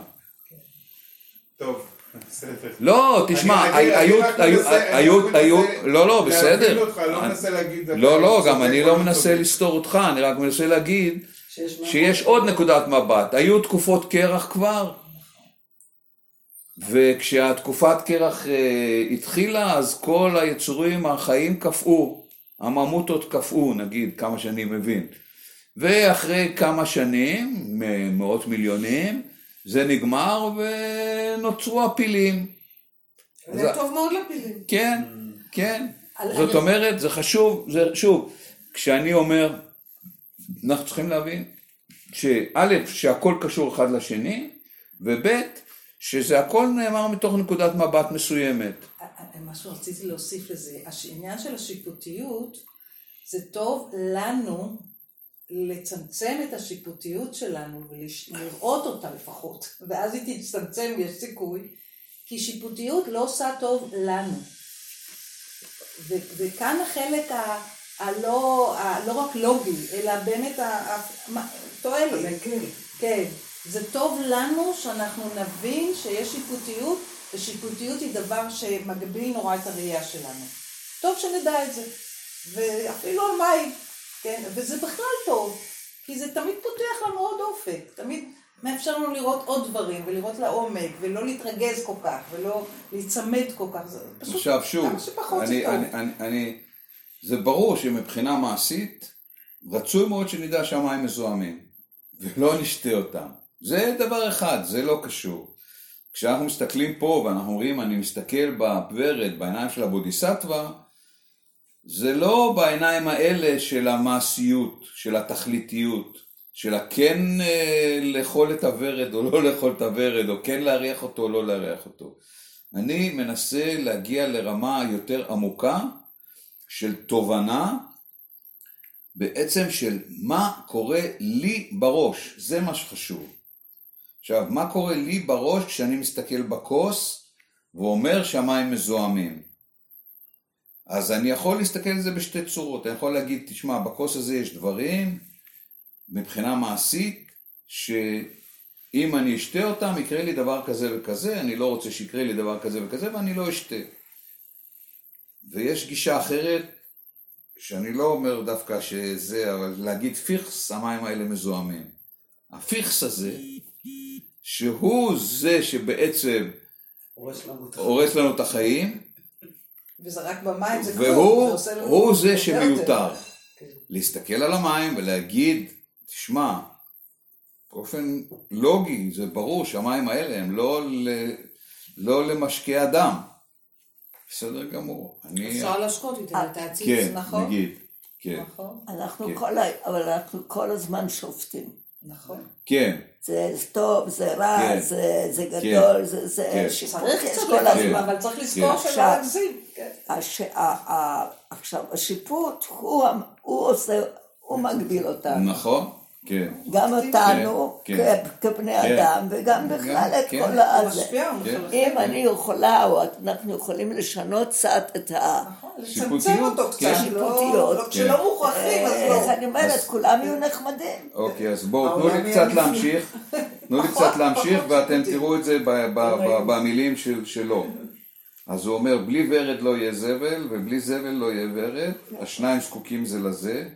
טוב. לא, תשמע, היו, היו, היו, לא, לא, בסדר. לא. אתה לא, לא, גם אני לא. מנסה לסתור אותך, אני רק מנסה להגיד שיש עוד נקודת מבט. היו תקופות קרח כבר, וכשהתקופת קרח אה, התחילה, אז כל היצורים החיים קפאו. הממוטות קפאו, נגיד, כמה שאני מבין. ואחרי כמה שנים, מאות מיליונים, זה נגמר ונוצרו הפילים. זה טוב מאוד לפילים. כן, כן. זאת אומרת, זה חשוב, זה שוב, כשאני אומר, אנחנו צריכים להבין שא', שהכל קשור אחד לשני, וב', שזה הכל נאמר מתוך נקודת מבט מסוימת. מה שרציתי להוסיף לזה, העניין של השיפוטיות, זה טוב לנו לצמצם את השיפוטיות שלנו ולראות אותה לפחות, ואז היא תצטמצם ויש סיכוי, כי שיפוטיות לא עושה טוב לנו. ו- וכאן החלק ה- הלא, הלא רק לוגי, אלא באמת ה- ה- מה- תועלת. המקל. כן, זה טוב לנו שאנחנו נבין שיש שיפוטיות, ושיפוטיות היא דבר שמגביל נורא את הראייה שלנו. טוב שנדע את זה, ואפילו על מים, כן, וזה בכלל טוב, כי זה תמיד פותח לנו עוד אופק, תמיד מאפשר לנו לראות עוד דברים, ולראות לעומק, ולא להתרגז כל כך, ולא להיצמד כל כך, זה פשוט עכשיו שוב, שפחות זה אני. אני, אני, אני, זה ברור שמבחינה מעשית, רצוי מאוד שנדע שהמים מזוהמים, ולא נשתה אותם. זה דבר אחד, זה לא קשור. כשאנחנו מסתכלים פה ואנחנו אומרים, אני מסתכל בוורד, בעיניים של הבודיסטווה, זה לא בעיניים האלה של המעשיות, של התכליתיות, של הכן אה, לאכול את הוורד או לא לאכול את הוורד, או כן להריח אותו או לא להריח אותו. אני מנסה להגיע לרמה יותר עמוקה של תובנה, בעצם של מה קורה לי בראש, זה מה שחשוב. עכשיו, מה קורה לי בראש כשאני מסתכל בכוס ואומר שהמים מזוהמים? אז אני יכול להסתכל על זה בשתי צורות, אני יכול להגיד, תשמע, בכוס הזה יש דברים, מבחינה מעשית, שאם אני אשתה אותם, יקרה לי דבר כזה וכזה, אני לא רוצה שיקרה לי דבר כזה וכזה, ואני לא אשתה. ויש גישה אחרת, שאני לא אומר דווקא שזה, אבל להגיד פיכס, המים האלה מזוהמים. הפיכס הזה, שהוא זה שבעצם הורס לנו את הורס לנו את החיים, וזה רק במים, זה כלום. והוא זה עושה לנו הוא זה יותר שמיותר. טוב. להסתכל על המים ולהגיד, תשמע, באופן לוגי זה ברור שהמים האלה הם לא, ל, לא למשקי אדם. בסדר גמור. אני... אפשר להשקות איתם את העציץ, כן, נכון? נגיד. כן, נכון, אנחנו כן. כל, ה... אבל אנחנו כל הזמן שופטים. נכון. כן, זה טוב, זה רע, כן. זה, זה גדול, זה, זה כן. שיפוט צריך יש כל הזמן. אבל צריך לזכור כן. שלא עכשיו- להגזים. כן. עכשיו, השיפוט, הוא, הוא עושה, הוא מגביל אותנו. נכון, כן. גם אותנו, כן, כ- כבני כן. אדם, וגם בכלל את כן. כל הזה. כן. אם אני יכולה, או אנחנו יכולים לשנות קצת את ה... לצמצם אותו קצת, כן. לא- שיפוטיות. לא- כשלא מוכרחים, אז אה, לא. אז אני אומרת, כולם יהיו נחמדים. אוקיי, אז בואו, תנו לי קצת. להמשיך. תנו לי קצת להמשיך ואתם. תראו את זה ב- במילים של- שלו. אז הוא אומר, בלי ורד לא יהיה זבל, ובלי זבל לא יהיה ורד, השניים זקוקים זה לזה,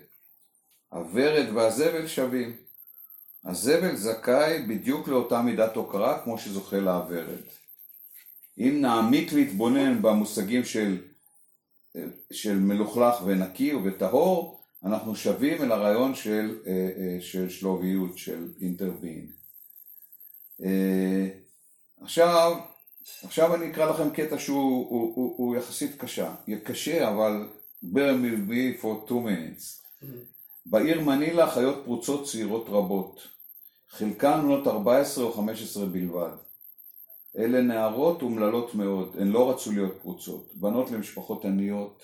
הוורד והזבל שווים. הזבל זכאי בדיוק לאותה מידת הוקרה כמו שזוכה לה הוורד. אם נעמיק להתבונן במושגים של, של מלוכלך ונקי וטהור, אנחנו שבים אל הרעיון של, אה, אה, של שלוביות, של אינטרבין. עכשיו, עכשיו אני אקרא לכם קטע שהוא הוא, הוא, הוא יחסית קשה, קשה אבל bear with me for two minutes. בעיר מנילה חיות פרוצות צעירות רבות, חלקן בנות 14 או 15 בלבד. אלה נערות אומללות מאוד, הן לא רצו להיות פרוצות, בנות למשפחות עניות.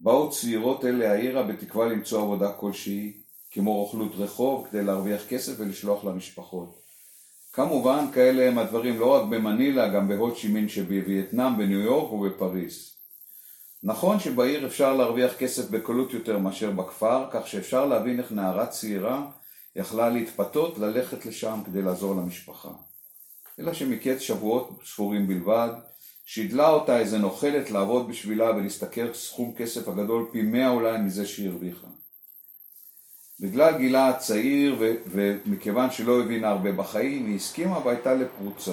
באו צעירות אלה העירה בתקווה למצוא עבודה כלשהי, כמו רוכלות רחוב, כדי להרוויח כסף ולשלוח למשפחות. כמובן, כאלה הם הדברים לא רק במנילה, גם בהוד שימין שבווייטנאם, בניו יורק ובפריז. נכון שבעיר אפשר להרוויח כסף בקלות יותר מאשר בכפר, כך שאפשר להבין איך נערה צעירה יכלה להתפתות ללכת לשם כדי לעזור למשפחה. אלא שמקץ שבועות ספורים בלבד, שידלה אותה איזה נוכלת לעבוד בשבילה ולהשתכר סכום כסף הגדול פי מאה אולי מזה שהיא הרוויחה. בגלל גילה הצעיר ומכיוון שלא הבינה הרבה בחיים, היא הסכימה והייתה לפרוצה.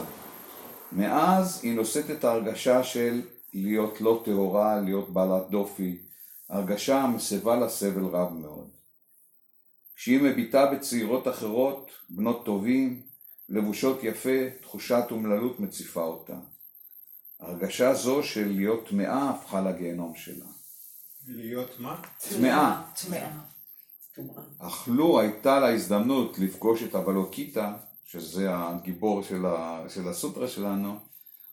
מאז היא נושאת את ההרגשה של להיות לא טהורה, להיות בעלת דופי, הרגשה המסבה לה סבל רב מאוד. כשהיא מביטה בצעירות אחרות, בנות טובים, לבושות יפה, תחושת אומללות מציפה אותה. הרגשה זו של להיות טמאה הפכה לגיהנום שלה. להיות מה? טמאה. טמאה. אך לו הייתה לה הזדמנות לפגוש את אבלוקיטה, שזה הגיבור של, ה, של הסוטרה שלנו,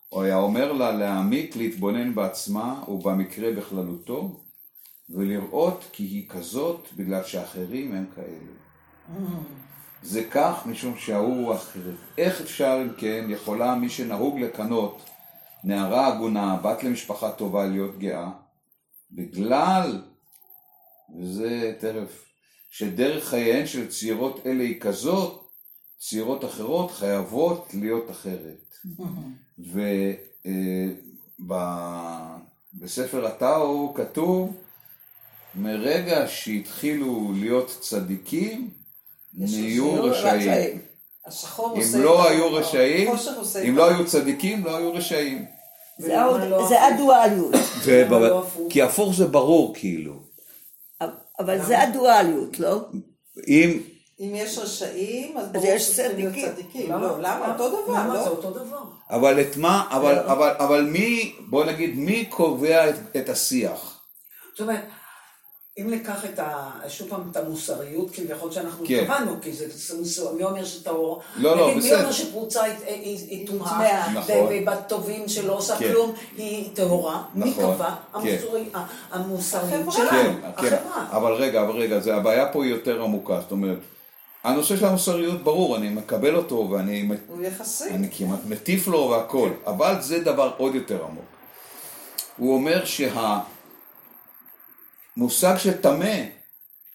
הוא היה אומר לה להעמיק להתבונן בעצמה ובמקרה בכללותו, ולראות כי היא כזאת בגלל שאחרים הם כאלו. זה כך משום שההוא הוא. איך אפשר אם כן יכולה מי שנהוג לקנות נערה הגונה, בת למשפחה טובה להיות גאה, בגלל, וזה תכף, שדרך חייהן של צעירות אלה היא כזאת, צעירות אחרות חייבות להיות אחרת. ובספר הטאו כתוב, מרגע שהתחילו להיות צדיקים, נהיו שיהיו רשעים. השחור אם עושה... לא היו רשעים, אם לא היו צדיקים, לא היו רשעים. זה, לא? הדואליות. לא? כי הפוך זה ברור כאילו. אבל זה הדואליות, לא? אם, אם יש רשעים, אז ברור יש שצריכים להיות צדיקים. לא, למה? אותו דבר, למה זה לא? אותו דבר? אבל את מה, אבל, אבל, אבל מי, בוא נגיד, מי קובע את, את השיח? זאת אומרת, אם ניקח את ה... שוב פעם את המוסריות כביכול שאנחנו כן. קבענו, כי זה מוסר, מי אומר שטהור? לא, לא, נגיד, מי בסדר. אומר שפרוצה היא- היא היא טומאה? נכון. ובטובים שלא עושה כן. כלום היא טהורה? מי נכון. קבע? כן. המוסרי- המוסריות. שלנו, כן, כן, החברה. אבל רגע, אבל רגע, זה, הבעיה פה היא יותר עמוקה, זאת אומרת, הנושא של המוסריות ברור, אני מקבל אותו ואני הוא יחסי. אני כמעט מטיף לו והכל, אבל זה דבר עוד יותר עמוק. הוא אומר שהמושג של טמא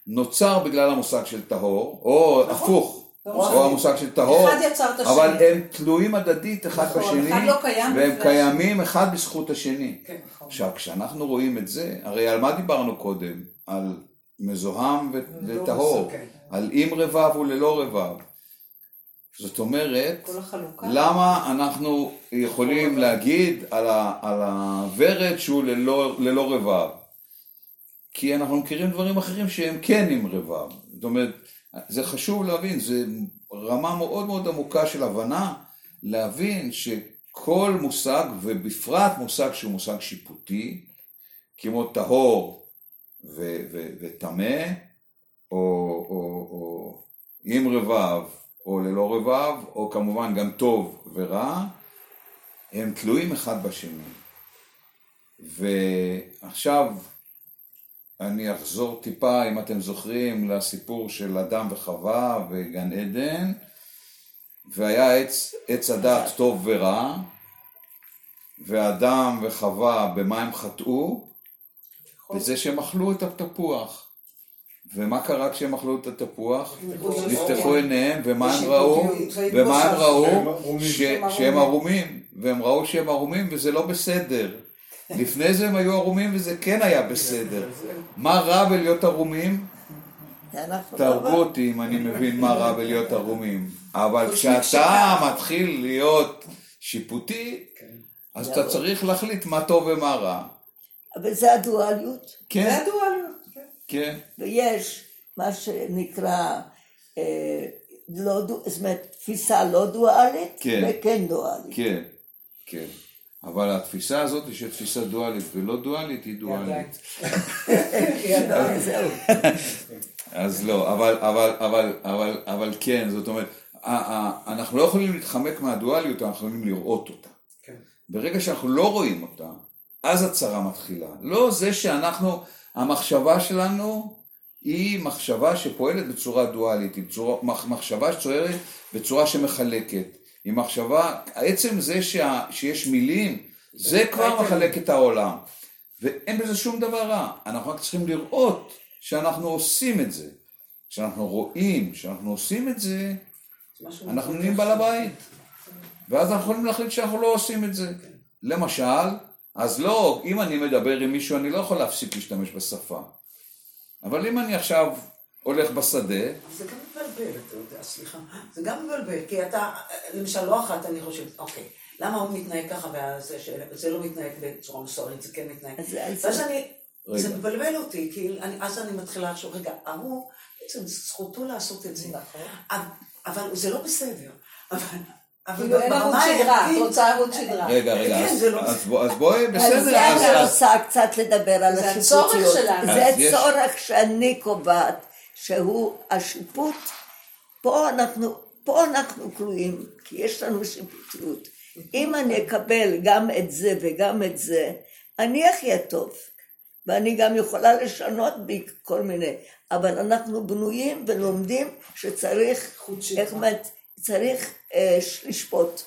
נוצר בגלל המושג של טהור, או הפוך, או המושג של טהור. אבל הם תלויים הדדית אחד נכון, בשני, לא והם קיימים אחד בזכות השני. כן. עכשיו, כשאנחנו רואים את זה, הרי על מה דיברנו קודם? על מזוהם וטהור, כן. על עם רבב וללא רבב. זאת אומרת. למה אנחנו יכולים להגיד על, הוורד שהוא ללא רבב? כי אנחנו מכירים דברים אחרים שהם כן עם רבב. זאת אומרת, זה חשוב להבין, זה רמה מאוד מאוד עמוקה של הבנה, להבין שכל מושג, ובפרט מושג שהוא מושג שיפוטי, כמו טהור וטמא, או, או, או עם רבב, או ללא רבב, או כמובן גם טוב ורע, הם תלויים אחד בשני. ועכשיו אני אחזור טיפה, אם אתם זוכרים, לסיפור של אדם וחווה וגן עדן, והיה עץ, עץ הדעת טוב ורע, ואדם וחווה במה הם חטאו? בזה שהם אכלו את התפוח. ומה קרה כשהם אכלו את התפוח? נפתחו עיניהם, ומה הם ראו? ומה הם ראו? שהם ערומים, והם ראו שהם ערומים וזה לא בסדר. לפני זה הם היו ערומים וזה כן היה בסדר. מה רע בלהיות ערומים? אנחנו תהרגו אותי אם אני מבין מה רע בלהיות ערומים. אבל כשאתה מתחיל להיות שיפוטי, אז אתה צריך להחליט מה טוב ומה רע. אבל זה הדואליות, זה כן, הדואליות. כן. כן, ויש מה שנקרא, אה, לא, זאת אומרת, תפיסה לא דואלית, כן. וכן דואלית. כן, כן. אבל התפיסה הזאת של תפיסה דואלית ולא דואלית היא דואלית. אז לא, אבל, אבל, אבל, אבל, אבל כן, זאת אומרת, אנחנו לא יכולים להתחמק מהדואליות, אנחנו יכולים לראות אותה. כן. ברגע שאנחנו לא רואים אותה, אז הצרה מתחילה. לא זה שאנחנו, המחשבה שלנו היא מחשבה שפועלת בצורה דואלית, היא בצורה, מחשבה שצוערת בצורה שמחלקת. היא מחשבה, עצם זה שה, שיש מילים, זה כבר מחלק את העולם. ואין בזה שום דבר רע. אנחנו רק צריכים לראות שאנחנו עושים את זה. כשאנחנו רואים שאנחנו עושים את זה, אנחנו נהיים בעל הבית. ואז אנחנו יכולים להחליט שאנחנו לא עושים את זה. למשל, אז לא, אם אני מדבר עם מישהו, אני לא יכול להפסיק להשתמש בשפה. אבל אם אני עכשיו הולך בשדה, זה גם מבלבל, אתה יודע, סליחה. זה גם מבלבל, כי אתה, למשל, לא אחת אני חושבת, אוקיי, למה הוא מתנהג ככה וזה ש- זה לא מתנהג בצורה מוסרית, זה כן מתנהג. אז- אז- ואז אני. זה מבלבל אותי, כי אני, אז אני מתחילה לחשוב, רגע, ההוא, בעצם זכותו לעשות את זה. נכון. אבל- אבל זה לא בסדר. אבל אבל כאילו אין עמוד ברמה שדרה, את רוצה עמוד שדרה. רגע, רגע, כן, אז- זה לא- אז בוא- אז בואי, על בסדר, זה אז- אני רוצה קצת לדבר על זה השיפוטיות. הצורך שלנו. זה אז יש- צורך שאני קובעת, שהוא השיפוט. פה אנחנו, פה אנחנו כלואים, כי יש לנו שיפוטיות. אם אני אקבל גם את זה וגם את זה, אני אחיה טוב. ואני גם יכולה לשנות בי כל מיני, אבל אנחנו בנויים ולומדים שצריך. איך אומרת, צריך אה, לשפוט.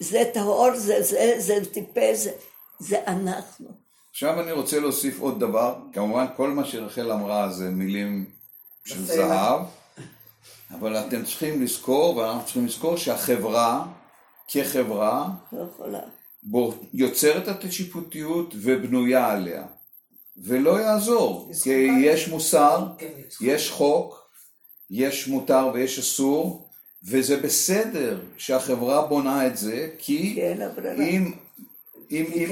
זה טהור, זה זה, זה טיפש, זה, זה אנחנו. עכשיו אני רוצה להוסיף עוד דבר, כמובן כל מה שרחל אמרה זה מילים של. זהב, אבל אתם צריכים לזכור, ואנחנו צריכים לזכור שהחברה, כחברה, לא יוצרת את השיפוטיות ובנויה עליה, ולא יעזור, כי יש מוסר, כן, יש. חוק, יש מותר ויש אסור, וזה בסדר שהחברה בונה את זה, כי. אם אם- אם-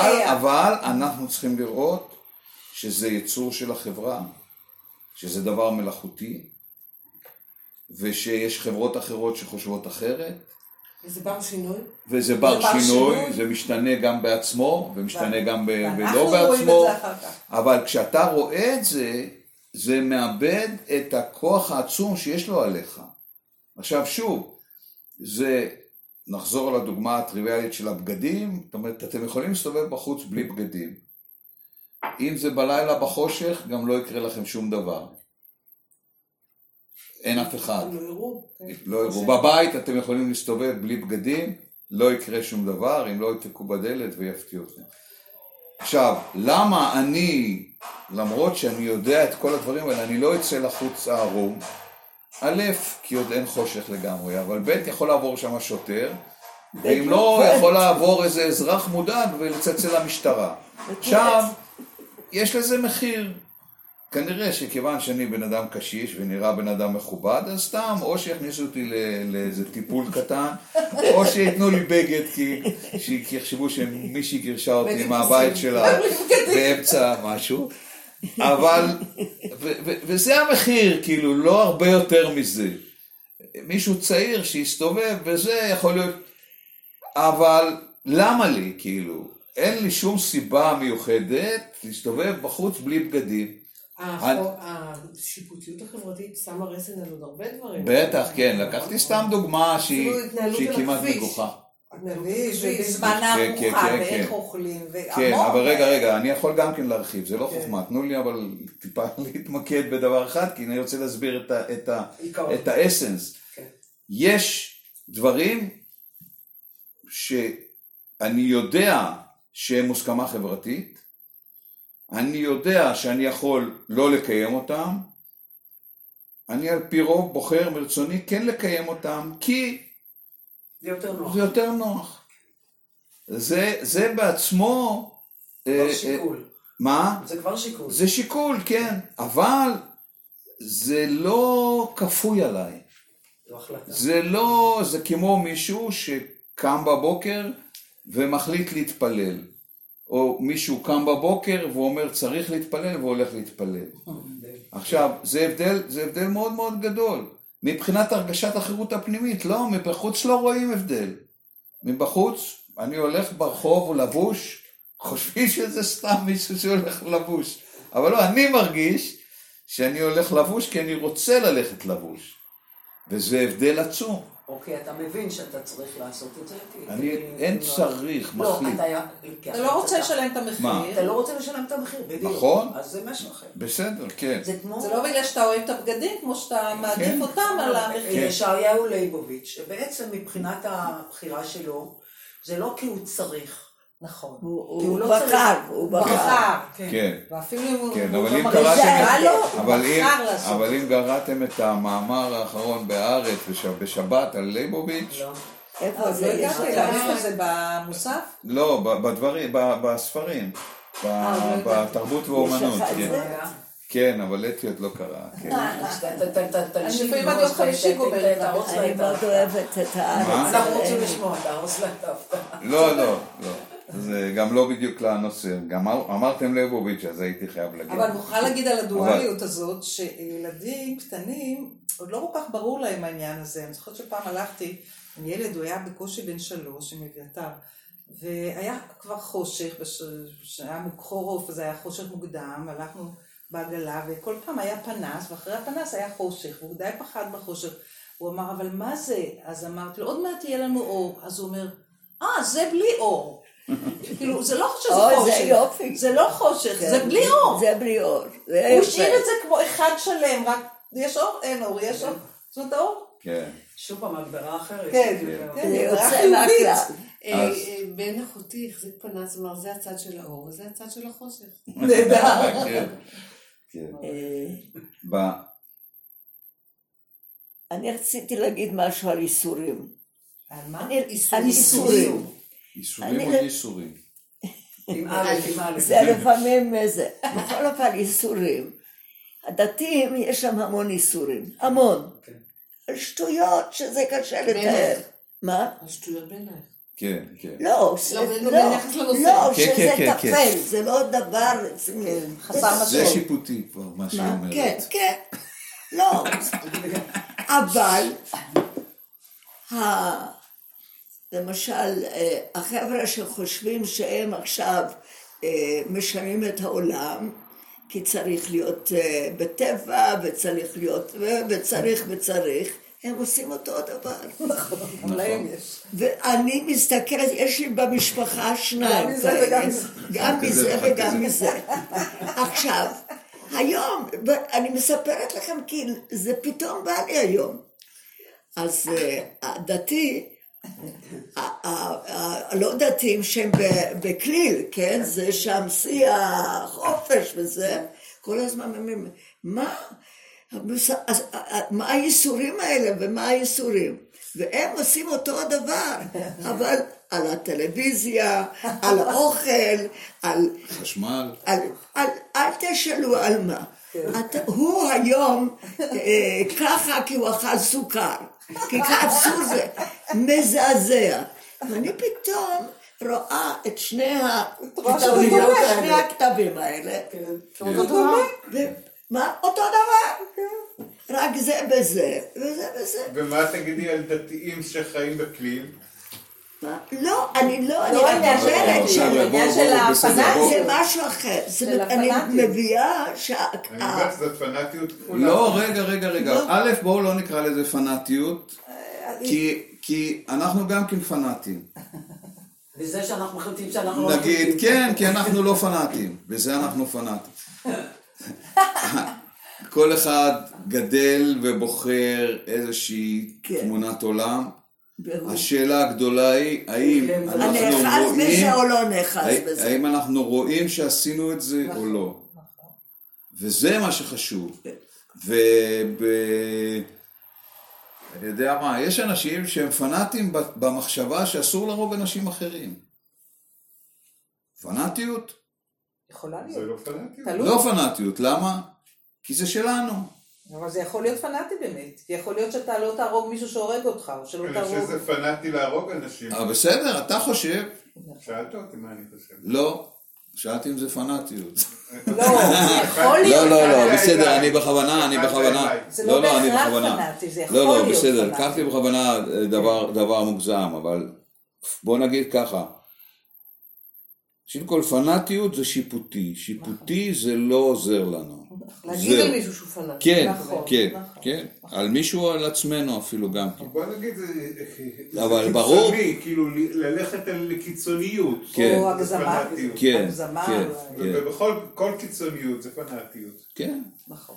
חייה. אבל אנחנו צריכים לראות שזה יצור של החברה, שזה דבר מלאכותי, ושיש חברות אחרות שחושבות אחרת, וזה בר שינוי. וזה בר שינוי, שינוי. זה משתנה גם בעצמו, ומשתנה גם ב- רואים בעצמו. אבל כשאתה רואה את זה, זה מאבד את הכוח העצום שיש לו עליך. עכשיו שוב, זה, נחזור לדוגמה הטריוויאלית של הבגדים, זאת אומרת, אתם יכולים להסתובב בחוץ בלי בגדים. אם זה בלילה בחושך, גם לא יקרה לכם שום דבר. אין אף אחד. לא יראו. כן. לא יראו. בבית אתם יכולים להסתובב בלי בגדים, לא יקרה שום דבר, אם לא ידפקו בדלת ויפתיעו אתכם. עכשיו, למה אני, למרות שאני יודע את כל הדברים האלה, אני לא אצא לחוץ הערום? א', כי עוד אין חושך לגמרי, אבל ב', יכול לעבור שם שוטר, ואם לא, יכול לעבור איזה אזרח מודאג ולצלצל למשטרה. עכשיו, יש לזה מחיר. כנראה שכיוון שאני בן אדם קשיש ונראה בן אדם מכובד, אז סתם, או שיכניסו אותי לאיזה טיפול קטן, או שייתנו לי בגד, כי כי יחשבו שמישהי גירשה אותי מהבית. שלה באמצע משהו. אבל, ו- ו- וזה המחיר, כאילו, לא הרבה יותר מזה. מישהו צעיר שיסתובב וזה יכול להיות, אבל למה לי, כאילו? אין לי שום סיבה מיוחדת להסתובב בחוץ בלי בגדים. השיפוטיות החברתית שמה רסן על עוד הרבה דברים. בטח, כן, לקחתי סתם דוגמה שהיא כמעט. מגוחה. הכביש, ובזמן כן, כן, הארוחה, כן, ואיך כן. אוכלים, כן. אבל רגע, רגע, אני יכול גם כן להרחיב, זה לא כן. חוכמה, תנו לי אבל טיפה להתמקד בדבר אחד, כי אני רוצה להסביר את האסנס. כן. יש דברים שאני יודע שהם מוסכמה חברתית, אני יודע שאני יכול לא לקיים אותם, אני על פי רוב בוחר מרצוני כן לקיים אותם, כי זה יותר נוח. זה יותר נוח. זה, זה בעצמו... אה, כבר אה, שיקול. מה? זה כבר שיקול. זה שיקול, כן, אבל זה לא כפוי עליי. זו החלטה. זה לא, זה כמו מישהו שקם בבוקר ומחליט להתפלל. או מישהו קם בבוקר ואומר צריך להתפלל והולך להתפלל. עכשיו, זה הבדל, זה הבדל מאוד מאוד גדול. מבחינת הרגשת החירות הפנימית, לא, מבחוץ לא רואים הבדל. מבחוץ, אני הולך ברחוב ולבוש, חושבים שזה סתם מישהו שהולך לבוש. אבל לא, אני מרגיש שאני הולך לבוש כי אני רוצה ללכת לבוש. וזה הבדל עצום. אוקיי, אתה מבין שאתה צריך לעשות את זה? אני, אין כי- צריך, לא, מחליט. אתה לא רוצה לשלם את המחיר. מה? אתה לא רוצה לשלם את המחיר, בדיוק. נכון. אז זה משהו אחר. בסדר, כן. זה כמו... זה לא בגלל שאתה אוהב את הבגדים, כמו שאתה מעדיף כן. אותם על המחיר. ישעיהו ליבוביץ', שבעצם מבחינת הבחירה שלו, זה לא כי הוא צריך. נכון. הוא כי הוא הוא לא בחר, צריך. הוא בחר. בחר. כן. ואפילו אם הוא כן, לא אם מרגיש קראתם שבא את- לו, הוא אבל אם, בחר לעשות. אבל אם קראתם את המאמר האחרון בהארץ בש- בשבת על ליבוביץ', לא. איפה לא זה? יש הגעתי לך? אליו, איפה זה במוסף? לא, בדברים, בספרים, ב- בתרבות ואומנות, כן. זה? כן, אבל אתי עוד לא קרא, כן. תקשיב, לפעמים עד יום חמישי גומרת. תהרוס לה אני את מאוד ההפתעה. אוהבת את הארץ. מה? אנחנו רוצים. לשמוע, תהרוס לה את ההפתעה. לא, לא, לא. זה גם לא בדיוק לנושא. גם אמר- אמרתם ליבוביץ', אז הייתי חייב להגיד. אבל אני מוכרחה להגיד על הדואליות הזאת, שילדים קטנים, עוד לא כל כך ברור להם העניין הזה. אני זוכרת שפעם הלכתי עם ילד, הוא היה בקושי בן שלוש, עם אביתר, והיה כבר חושך, בש- שהיה חורף, אז היה חושך מוקדם, הלכנו בעגלה, וכל פעם היה פנס, ואחרי הפנס היה חושך, והוא די פחד בחושך. הוא אמר, אבל מה זה? אז אמרתי לו, עוד מעט יהיה לנו אור. אז הוא אומר, אה, זה בלי אור. כאילו, זה לא שזה חושך. זה יופי. זה לא חושך, כן. זה בלי אור. זה בלי אור. זה הוא. השאיר את זה כמו אחד שלם, רק יש אור, אין אור, יש אור. זאת אומרת, האור. כן. שוב פעם, הגדרה אחרת. כן, כן. זה יוצא. מהכלל. אה, אה, בן אחותי החזיק פנס, אמר זה הצד של האור וזה הצד של החושך. נהדר. כן. כן. אה, אני רציתי להגיד משהו על איסורים. על מה? אני- על איסורים. איסורים אני- או ייסורים? זה לפעמים זה. בכל אופן איסורים. הדתיים יש שם המון איסורים. המון. כן. על שטויות שזה קשה לתאר. מה? השטויות בעינייך. כן, כן. לא, לא, לא. לא, כן, שזה כן, כן, טפל, זה לא דבר. חסר זה. שיפוטי כבר, מה שהיא? אומרת. כן, כן. לא. אבל, למשל, אה, החבר'ה שחושבים שהם עכשיו אה, משנים את העולם, כי צריך להיות אה, בטבע, וצריך להיות, וצריך וצריך, הם עושים אותו דבר. גם להם יש. ואני מסתכלת, יש לי במשפחה שניים גם מזה וגם כאלה. מזה. גם מזה וגם מזה. עכשיו, היום, אני מספרת לכם כי זה פתאום בא לי היום. אז הדתי, הלא דתיים שהם ב- בכליל, כן? זה שם שיא החופש וזה, כל הזמן אומרים, מה? מה הייסורים האלה ומה הייסורים? והם עושים אותו הדבר, אבל על הטלוויזיה, על האוכל, על... חשמל. על, על, אל תשאלו על מה. את, הוא היום אה, ככה כי הוא אכל סוכר. כי כעסו זה מזעזע. ואני פתאום רואה את שני הכתבים, האלה. דבר. ומה? אותו דבר. רק זה בזה, וזה בזה. ומה תגידי על דתיים שחיים בכליל? לא, אני לא, אני לא רק אומרת. זה משהו אחר. זה- של אני. מביאה שה... אני אומר שזאת פנאטיות כפולה. לא, רגע, רגע, רגע. לא. א', בואו לא נקרא לזה פנאטיות, כי- כי אנחנו גם כן פנאטים. וזה שאנחנו מחליטים שאנחנו לא נגיד, מחליטים. כן, כי אנחנו לא פנאטים, בזה אנחנו פנאטים. כל אחד גדל ובוחר איזושהי כן. תמונת עולם. ברור. השאלה הגדולה היא, האם כן, אנחנו הנאחז רואים, בזה או לא נאחז האם- בזה. האם אנחנו רואים שעשינו את זה או לא. וזה מה שחשוב. וב... אני יודע מה, יש אנשים שהם פנאטים במחשבה שאסור להרוג אנשים אחרים. פנאטיות? יכולה זה להיות. לא פנאטיות. לא פנאטיות, למה? כי זה שלנו. אבל זה יכול להיות פנאטי באמת. כי יכול להיות שאתה לא תהרוג מישהו שהורג אותך, או שלא אני חושב תהרוג... שזה פנאטי להרוג אנשים. אבל בסדר, אתה חושב. שאלת אותי מה אני חושב. לא. שאלתי אם זה פנאטיות. לא, זה יכול להיות. לא, לא, לא, פנאטי. בסדר, אני בכוונה, אני פנאטי. בכוונה. זה לא לא, אני בהכרח. פנאטי, זה יכול לא, לא, להיות בסדר, פנאטי. לקחתי בכוונה דבר, דבר מוגזם, אבל בוא נגיד ככה. ראשית כל, פנאטיות זה שיפוטי. שיפוטי זה לא עוזר לנו. להגיד זהו. על מישהו שהוא פנאט. כן, נכון, כן, נכון. כן. על מישהו או על עצמנו אפילו גם כן. בוא נגיד זה זה אבל ברור- קיצוני, כאילו ל- ללכת על קיצוניות. כן. או זה הגזמה. כן, הגזמה כן. כן. ובכל כל קיצוניות זה פנאטיות. כן. נכון.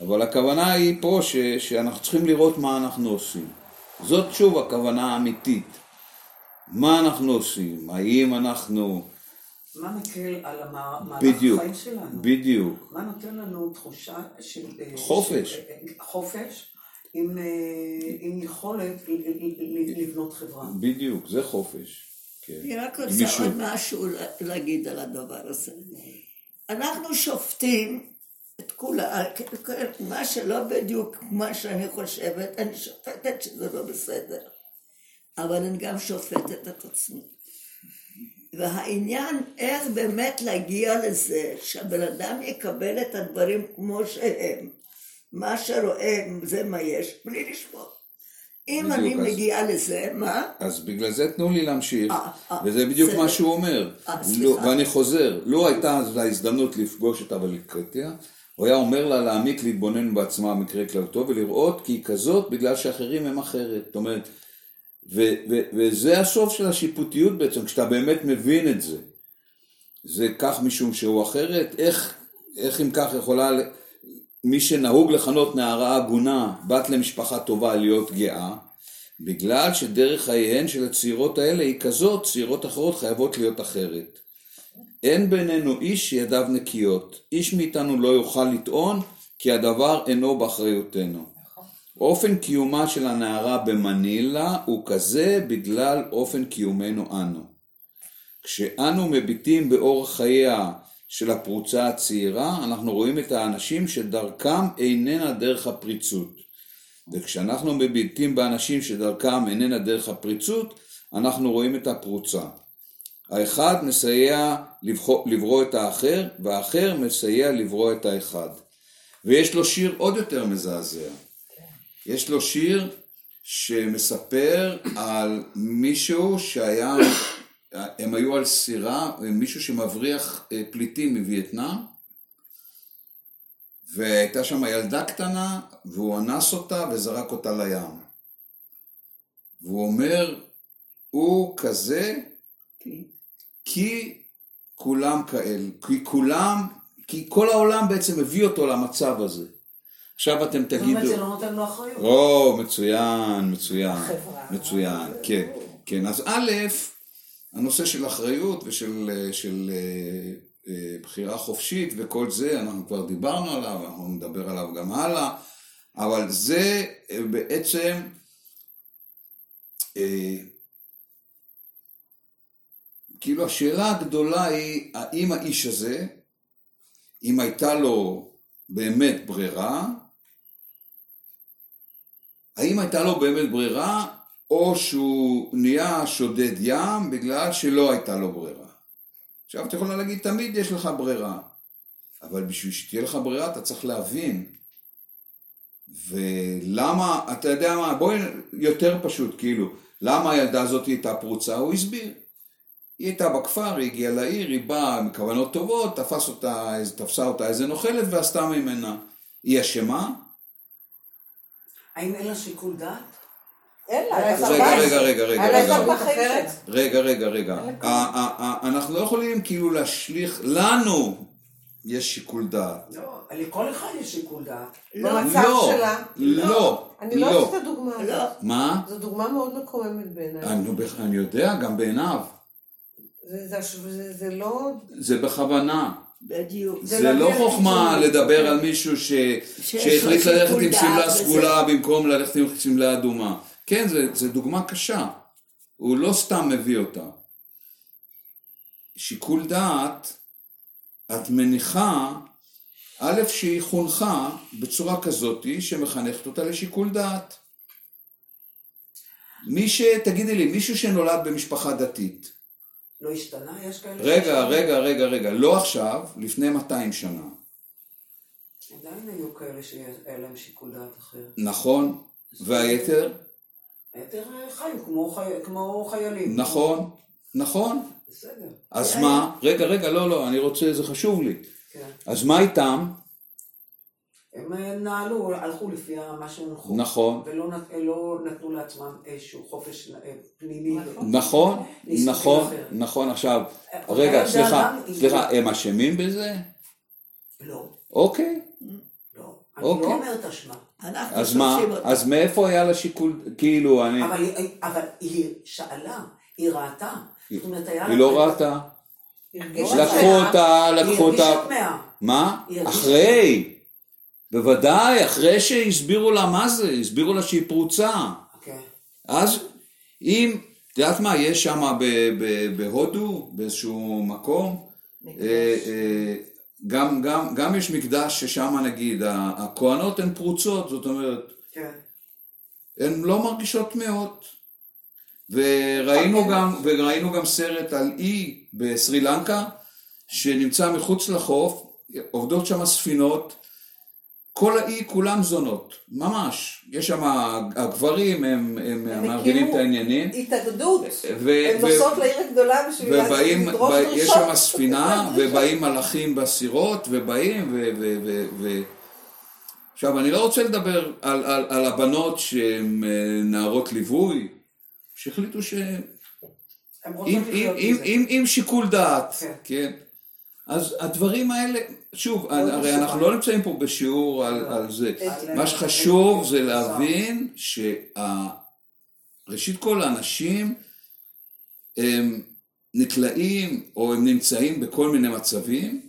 אבל הכוונה היא פה ש, שאנחנו צריכים לראות מה אנחנו עושים. זאת שוב הכוונה האמיתית. מה אנחנו עושים? האם אנחנו... מה מקל על המהלך בדיוק, החיים שלנו? בדיוק. מה נותן לנו תחושה של... אה, חופש. של, אה, חופש עם, אה, עם יכולת ל- ל- ל- לבנות חברה. בדיוק, זה חופש. כן. אני רק רוצה מישהו- עוד משהו להגיד על הדבר הזה. אנחנו שופטים את כולם, מה שלא בדיוק מה שאני חושבת, אני שופטת שזה לא בסדר, אבל אני גם שופטת את עצמי. והעניין איך באמת להגיע לזה שהבן אדם יקבל את הדברים כמו שהם, מה שרואה זה מה יש, בלי לשפוט. אם אני אז- מגיעה לזה, מה? אז בגלל זה תנו לי להמשיך, אה, אה, וזה בדיוק בסדר. מה שהוא אומר. אה, לו- סליחה. ואני חוזר, לו הייתה אז ההזדמנות לפגוש את הוולקרטיה, הוא היה אומר לה להעמיק להתבונן בעצמה במקרה כללותו ולראות כי היא כזאת בגלל שאחרים הם אחרת. זאת אומרת, ו- ו- וזה הסוף של השיפוטיות בעצם, כשאתה באמת מבין את זה. זה כך משום שהוא אחרת, איך, איך אם כך יכולה מי שנהוג לכנות נערה הגונה, בת למשפחה טובה, להיות גאה, בגלל שדרך חייהן של הצעירות האלה היא כזאת, צעירות אחרות חייבות להיות אחרת. אין בינינו איש שידיו נקיות, איש מאיתנו לא יוכל לטעון כי הדבר אינו באחריותנו. אופן קיומה של הנערה במנילה הוא כזה בגלל אופן קיומנו אנו. כשאנו מביטים באורח חייה של הפרוצה הצעירה, אנחנו רואים את האנשים שדרכם איננה דרך הפריצות. וכשאנחנו מביטים באנשים שדרכם איננה דרך הפריצות, אנחנו רואים את הפרוצה. האחד מסייע לברוא, לברוא את האחר, והאחר מסייע לברוא את האחד. ויש לו שיר עוד יותר מזעזע. יש לו שיר שמספר על מישהו שהיה, הם היו על סירה, מישהו שמבריח אה, פליטים מווייטנאם, והייתה שם ילדה קטנה, והוא אנס אותה וזרק אותה לים. והוא אומר, הוא כזה כי כולם כאלה, כי כולם, כי כל העולם בעצם הביא אותו למצב הזה. עכשיו אתם זאת אומרת, זה תגידו, לא נותן לו אחריות. או, מצוין, מצוין, החברה. מצוין, כן, כן. אז א', הנושא של אחריות ושל של, אה, אה, בחירה חופשית וכל זה, אנחנו כבר דיברנו עליו, אנחנו נדבר עליו גם הלאה, אבל זה אה, בעצם, אה, כאילו השאלה הגדולה היא, האם האיש הזה, אם הייתה לו באמת ברירה, האם הייתה לו באמת ברירה, או שהוא נהיה שודד ים בגלל שלא הייתה לו ברירה. עכשיו את יכולה להגיד, תמיד יש לך ברירה, אבל בשביל שתהיה לך ברירה אתה צריך להבין. ולמה, אתה יודע מה, בואי יותר פשוט, כאילו, למה הילדה הזאת הייתה פרוצה, הוא הסביר. היא הייתה בכפר, היא הגיעה לעיר, היא באה עם כוונות טובות, תפס אותה, תפסה אותה איזה נוכלת ועשתה ממנה. היא אשמה? האם אין לה שיקול דעת? אין לה, רגע, רגע. רגע, רגע, רגע, רגע. רגע, אנחנו לא יכולים כאילו להשליך, לנו יש שיקול דעת. לא, לכל אחד יש שיקול דעת. במצב לא, שלה. לא, אני לא לא. אוהבת את הדוגמה הזאת. לא. מה? זו דוגמה מאוד מקוממת בעיניי. אני אני יודע, גם בעיניו. זה- זה- זה- זה לא... זה בכוונה. בדיוק. זה לא חוכמה. לדבר על מישהו ש- שהחליט ללכת עם שמלה. סגולה במקום ללכת עם שמלה אדומה. כן, זה דוגמה קשה. הוא לא סתם מביא אותה. שיקול דעת, את מניחה, א', שהיא חונכה בצורה כזאתי שמחנכת אותה לשיקול דעת. מי ש... תגידי לי, מישהו שנולד במשפחה דתית, לא השתנה? יש כאלה... רגע, רגע, רגע, רגע, לא עכשיו, לפני 200 שנה. עדיין היו כאלה שהיה להם שיקול דעת אחר. נכון, והיתר, היתר חיו כמו חי- כמו חיילים. נכון, נכון. בסדר. אז מה? רגע, רגע, לא, לא, אני רוצה, זה חשוב לי. כן. אז מה איתם? הם אה, נעלו, הלכו לפי מה שהונחו. נכון. ולא נת- לא נתנו לעצמם איזשהו חופש אה, פנימי. נכון, נכון, אחרת. נכון, עכשיו, רגע, סליחה, סליחה, הם אשמים בזה? לא, אוקיי, לא. אני אוקיי. לא אומרת אשמה. אנחנו אז מה. אז מאיפה היה לה שיקול, כאילו, אני, אבל היא- אבל היא שאלה, היא ראתה. היא לא ראתה, לקחו. אותה, היא לקחו אותה, הרגישה טמאה. מה? היא אחרי, בוודאי, אחרי שהסבירו לה מה זה, הסבירו לה שהיא פרוצה. אוקיי. אז אם, את יודעת מה, יש שם בהודו, באיזשהו מקום, אה, אה, גם, גם, גם יש מקדש ששם נגיד הכוהנות הן פרוצות, זאת אומרת, כן. הן לא מרגישות טמאות. וראינו גם, וראינו גם סרט על אי בסרי לנקה, שנמצא מחוץ לחוף, עובדות שם ספינות, כל האי כולם זונות, ממש. יש שם, הגברים הם, הם הם מארגנים את העניינים. התאגדות. ו- ו- נוסעות לעיר הגדולה בשביל לדרוש ב- יש דרישות. שם ספינה, ובאים מלאכים בסירות, ובאים, ו... ו, ו, ו עכשיו, אני לא רוצה לדבר על, על, על הבנות שהן אה, נערות ליווי, שהחליטו שהם הן רוצות עם, עם, עם. עם, עם שיקול דעת, כן. כן? אז הדברים האלה, שוב, הרי. אנחנו לא נמצאים פה בשיעור על, על זה. על- מה שחשוב זה להבין שראשית כל האנשים הם נקלעים או הם נמצאים בכל מיני מצבים,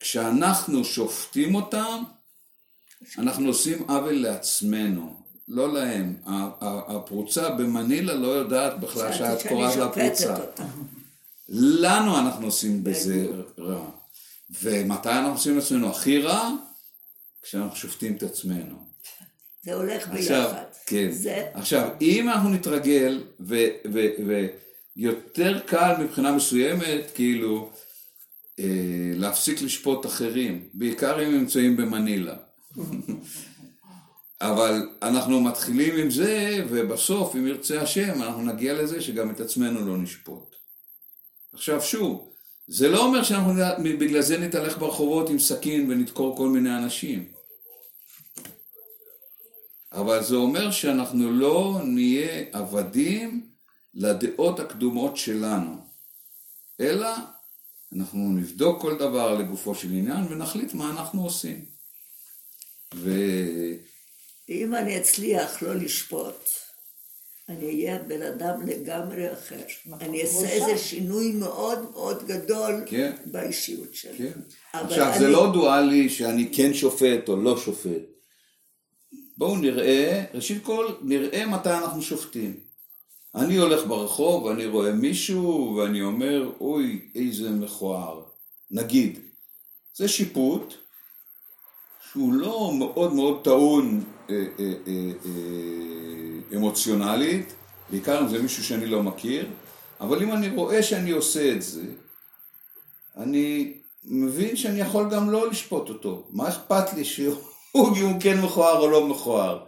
כשאנחנו שופטים אותם, אנחנו עושים עוול לעצמנו, לא להם. הפרוצה במנילה לא יודעת בכלל שאת קוראת לה פרוצה. לנו אנחנו עושים בזה רע. ומתי אנחנו עושים לעצמנו הכי רע? כשאנחנו שופטים את עצמנו. זה הולך עכשיו, ביחד. כן. זה, עכשיו, אם אנחנו נתרגל, ויותר קל מבחינה מסוימת, כאילו, אה, להפסיק לשפוט אחרים, בעיקר אם הם נמצאים במנילה. אבל אנחנו מתחילים עם זה, ובסוף, אם ירצה השם, אנחנו נגיע לזה שגם את עצמנו לא נשפוט. עכשיו שוב, זה לא אומר שאנחנו בגלל זה נתהלך ברחובות עם סכין ונדקור כל מיני אנשים. אבל זה אומר שאנחנו לא נהיה עבדים לדעות הקדומות שלנו, אלא אנחנו נבדוק כל דבר לגופו של עניין ונחליט מה אנחנו עושים. ו... אם אני אצליח לא לשפוט, אני אהיה בן אדם לגמרי אחר. אני אעשה איזה שינוי מאוד מאוד גדול כן. באישיות שלי. כן. אבל עכשיו, זה לא דואלי שאני כן שופט או לא שופט. בואו נראה, ראשית כל, נראה מתי אנחנו שופטים. אני הולך ברחוב ואני רואה מישהו ואני אומר, אוי, איזה מכוער. נגיד, זה שיפוט שהוא לא מאוד מאוד טעון אה, אה, אה, אה, אמוציונלית, בעיקר אם זה מישהו שאני לא מכיר, אבל אם אני רואה שאני עושה את זה, אני מבין שאני יכול גם לא לשפוט אותו. מה אכפת לי שהוא אם הוא כן מכוער או לא מכוער?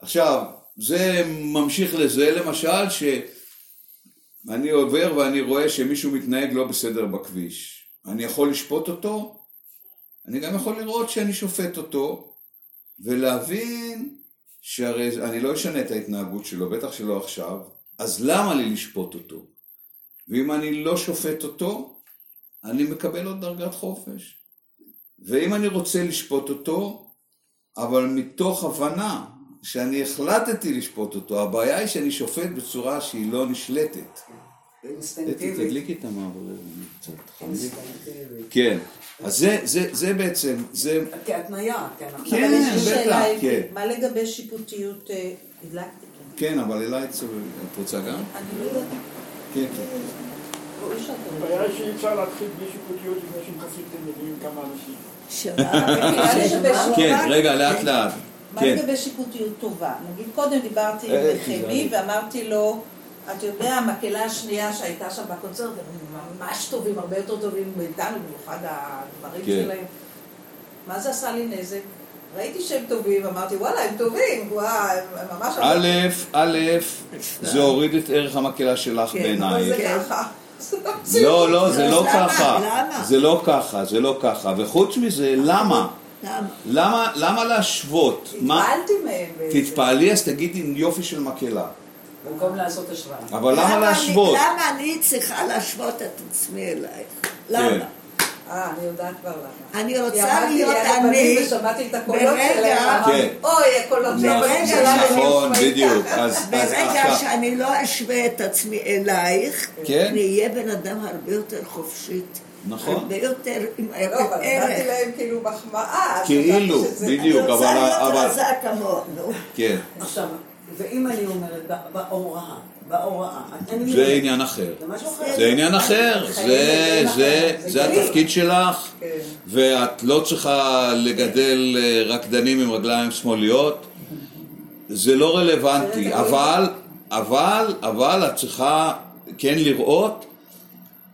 עכשיו, זה ממשיך לזה, למשל, שאני עובר ואני רואה שמישהו מתנהג לא בסדר בכביש. אני יכול לשפוט אותו? אני גם יכול לראות שאני שופט אותו, ולהבין שהרי אני לא אשנה את ההתנהגות שלו, בטח שלא עכשיו, אז למה לי לשפוט אותו? ואם אני לא שופט אותו, אני מקבל עוד דרגת חופש. ואם אני רוצה לשפוט אותו, אבל מתוך הבנה שאני החלטתי לשפוט אותו, הבעיה היא שאני שופט בצורה שהיא לא נשלטת. אתי, אינסטינקטיבית. תדליקי את המעברת, אני קצת. כן, אז זה, זה, זה בעצם, זה, כהתניה, כן. כן, אבל יש לי בטח, שאלה, כן. מה לגבי שיפוטיות, אה, הדלקתי? כן. כן, אבל אליי צורם, את רוצה גם? אני לא יודעת, כן, כן. הבעיה היא שאי אפשר להתחיל בלי שיפוטיות לפני שמחפשים אתם יודעים כמה אנשים. שבשורה- כן, רגע, לאט לאט. מה כן. לגבי שיפוטיות טובה? נגיד קודם דיברתי עם אה, חמי תיזהרי. ואמרתי לו, אתה יודע, המקהלה השנייה שהייתה שם בקונצרט, הם ממש טובים, הרבה יותר טובים מאיתנו, במיוחד הדברים כן. שלהם. מה זה עשה לי נזק? ראיתי שהם טובים, אמרתי, וואלה, הם טובים, וואי, הם ממש... א', א', זה הוריד את ערך המקהלה שלך כן, בעיניי. זה כן. ככה. לא, לא, זה לא? ככה. זה לא ככה, זה לא ככה. וחוץ מזה, למה? למה? להשוות? מה? התפעלתי מהם. תתפעלי, אז תגידי יופי של מקהלה. במקום לעשות השוואה. אבל למה להשוות? למה אני צריכה להשוות את עצמי אלייך? כן. למה? אה, אני יודעת כבר למה. אני רוצה להיות אני ברגע- כן. אוי, הקולות של הבנים ברגע שלנו. נכון, בדיוק. ככה." אז אז ברגע. שאני לא אשווה את עצמי אלייך, כן. אני אהיה בן אדם הרבה יותר חופשית. נכון. הרבה יותר עם לא, אבל נתתי ערך. להם כאילו מחמאה. כאילו, בדיוק. אני רוצה אבל- להיות אבל- רזה כמוהו. כן, עכשיו, ואם אני אומרת בהוראה, זה עניין אחר. זה עניין אחר, זה. התפקיד שלך, כן. ואת לא צריכה לגדל אה, רקדנים עם רגליים שמאליות, זה לא רלוונטי, אבל, אבל, אבל את צריכה כן לראות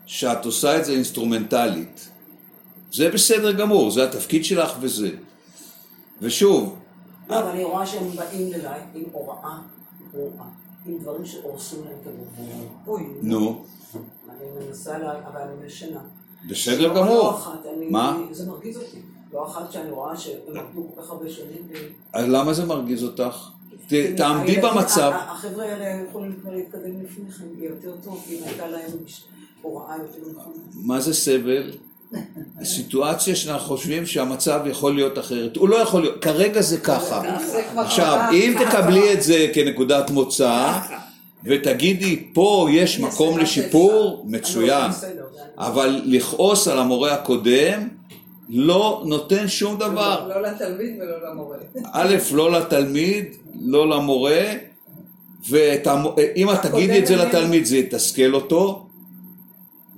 שאת עושה את זה אינסטרומנטלית. זה בסדר גמור, זה התפקיד שלך וזה. ושוב, לא, אבל אני רואה שהם באים אליי עם הוראה ברורה, עם דברים שהורסים להם את הגבול. אוי, נו, אני מנסה, לה- אבל אני ישנה. בסדר לא גמור. אחת, אני- מה? זה מרגיז אותי. לא אחת שאני רואה שהם עבדו כל כך הרבה שנים. אז למה זה מרגיז אותך? תעמדי במצב. החבר'ה האלה יכולים כבר להתקדם לפני כן יותר טוב, אם הייתה להם הוראה יותר נכונה. מה זה סבל? הסיטואציה שאנחנו חושבים שהמצב יכול להיות אחרת. הוא לא יכול להיות, כרגע זה ככה. עכשיו. אם תקבלי את זה כנקודת מוצא, ותגידי, פה יש מקום לשיפור, אני מצוין. לא אבל לכעוס על המורה הקודם, לא נותן שום דבר. לא לתלמיד ולא למורה. א', לא לתלמיד, לא למורה, ואם את תגידי את זה לתלמיד זה יתסכל אותו,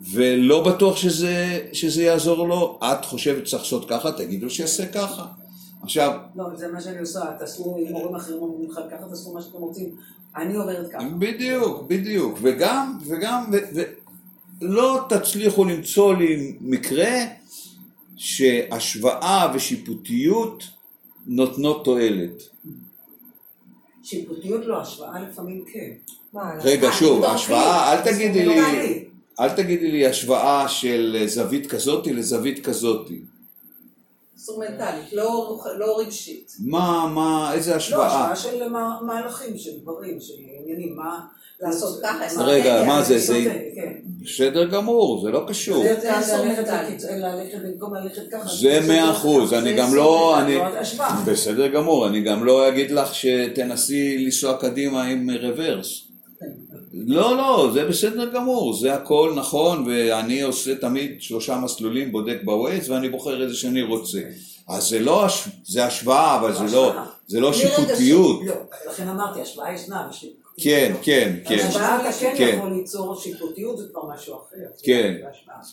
ולא בטוח שזה, שזה יעזור לו. את חושבת שצריך לעשות ככה, תגידו שיעשה ככה. עכשיו, לא, זה מה שאני עושה, תעשו, אם הורים אחרים אומרים לך, ככה תעשו מה שאתם רוצים. אני עוברת ככה. בדיוק, בדיוק, וגם, וגם, ו, ו, לא תצליחו למצוא לי מקרה שהשוואה ושיפוטיות נותנות תועלת. שיפוטיות לא, השוואה לפעמים כן. רגע, שוב, דרכי. השוואה, אל תגידי לי, אינסטרומנטלי. אל תגידי לי השוואה של זווית כזאתי לזווית כזאתי. אינסטרומנטלית, לא לא רגשית. מה, מה, איזה לא, השוואה? השוואה של מה- מהלכים, של דברים, של עניינים, מה... לעשות ככה, מה- רגע, מה זה, כן, זה- כן. בסדר גמור, זה לא קשור. זה זה ללכת אינסטרומנטלי. לקיצ- ללכת במקום ללכת ככה. זה מאה אחוז, אני גם לא, אני, לא, השוואה. בסדר גמור, אני גם לא אגיד לך שתנסי לנסוע קדימה עם רוורס. לא, לא, זה בסדר גמור, זה הכל נכון, ואני עושה תמיד שלושה מסלולים, בודק ב Waze, ואני בוחר איזה שאני רוצה. אז זה לא, זה השוואה, אבל זה לא. זה לא. שיפוטיות. לא, לכן אמרתי, השוואה ישנה. כן, כן, כן, השוואה אתה כן כן. יכול ליצור שיפוטיות, זה כבר משהו אחר. כן.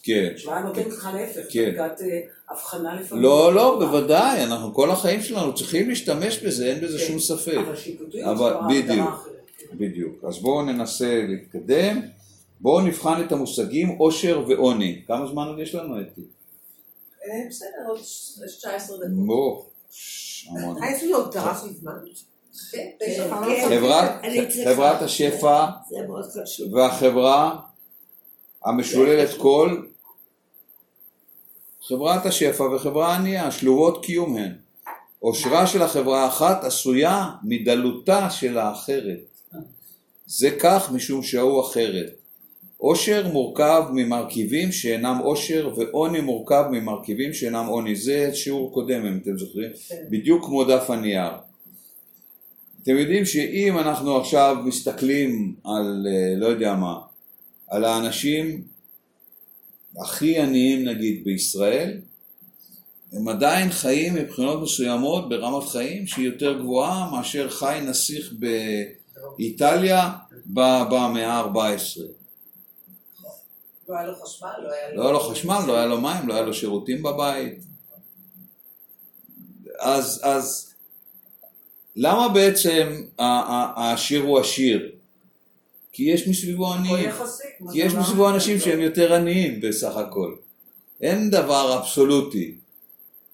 כן. השוואה נותנת לך להפך, כן. דרגת אה, הבחנה לפעמים. לא, לא, בוודאי, אנחנו כל החיים שלנו צריכים להשתמש בזה, אין בזה כן. שום ספק. אבל שיפוטיות זה כבר. הגדרה אחרת. בדיוק. אז בואו ננסה להתקדם. בואו נבחן את המושגים עושר ועוני. כמה זמן עוד יש לנו, אתי? אה, בסדר, עוד 19 דקות. בואו. ש- המון. לי עוד דרך מזמן. חברת, השפע זה מאוד חשוב. והחברה המשוללת קול, חברת השפע וחברה ענייה, שלובות קיום הן. עושרה של החברה האחת עשויה מדלותה של האחרת. זה כך משום שההוא אחרת. עושר מורכב ממרכיבים שאינם עושר ועוני מורכב ממרכיבים שאינם עוני. זה שיעור קודם אם אתם זוכרים, בדיוק כמו דף הנייר. אתם יודעים שאם אנחנו עכשיו מסתכלים על אה, לא יודע מה, על האנשים הכי עניים נגיד בישראל, הם עדיין חיים מבחינות מסוימות ברמת חיים שהיא יותר גבוהה מאשר חי נסיך באיטליה ב- במאה ה-14. לא היה לו חשמל, לא היה לו... לא היה לו חשמל, לא היה לו מים, לא היה לו שירותים בבית. אז, אז למה בעצם העשיר הוא עשיר? כי יש מסביבו עניים. כי יש. מסביבו אנשים שהם יותר עניים בסך הכל. אין דבר אבסולוטי.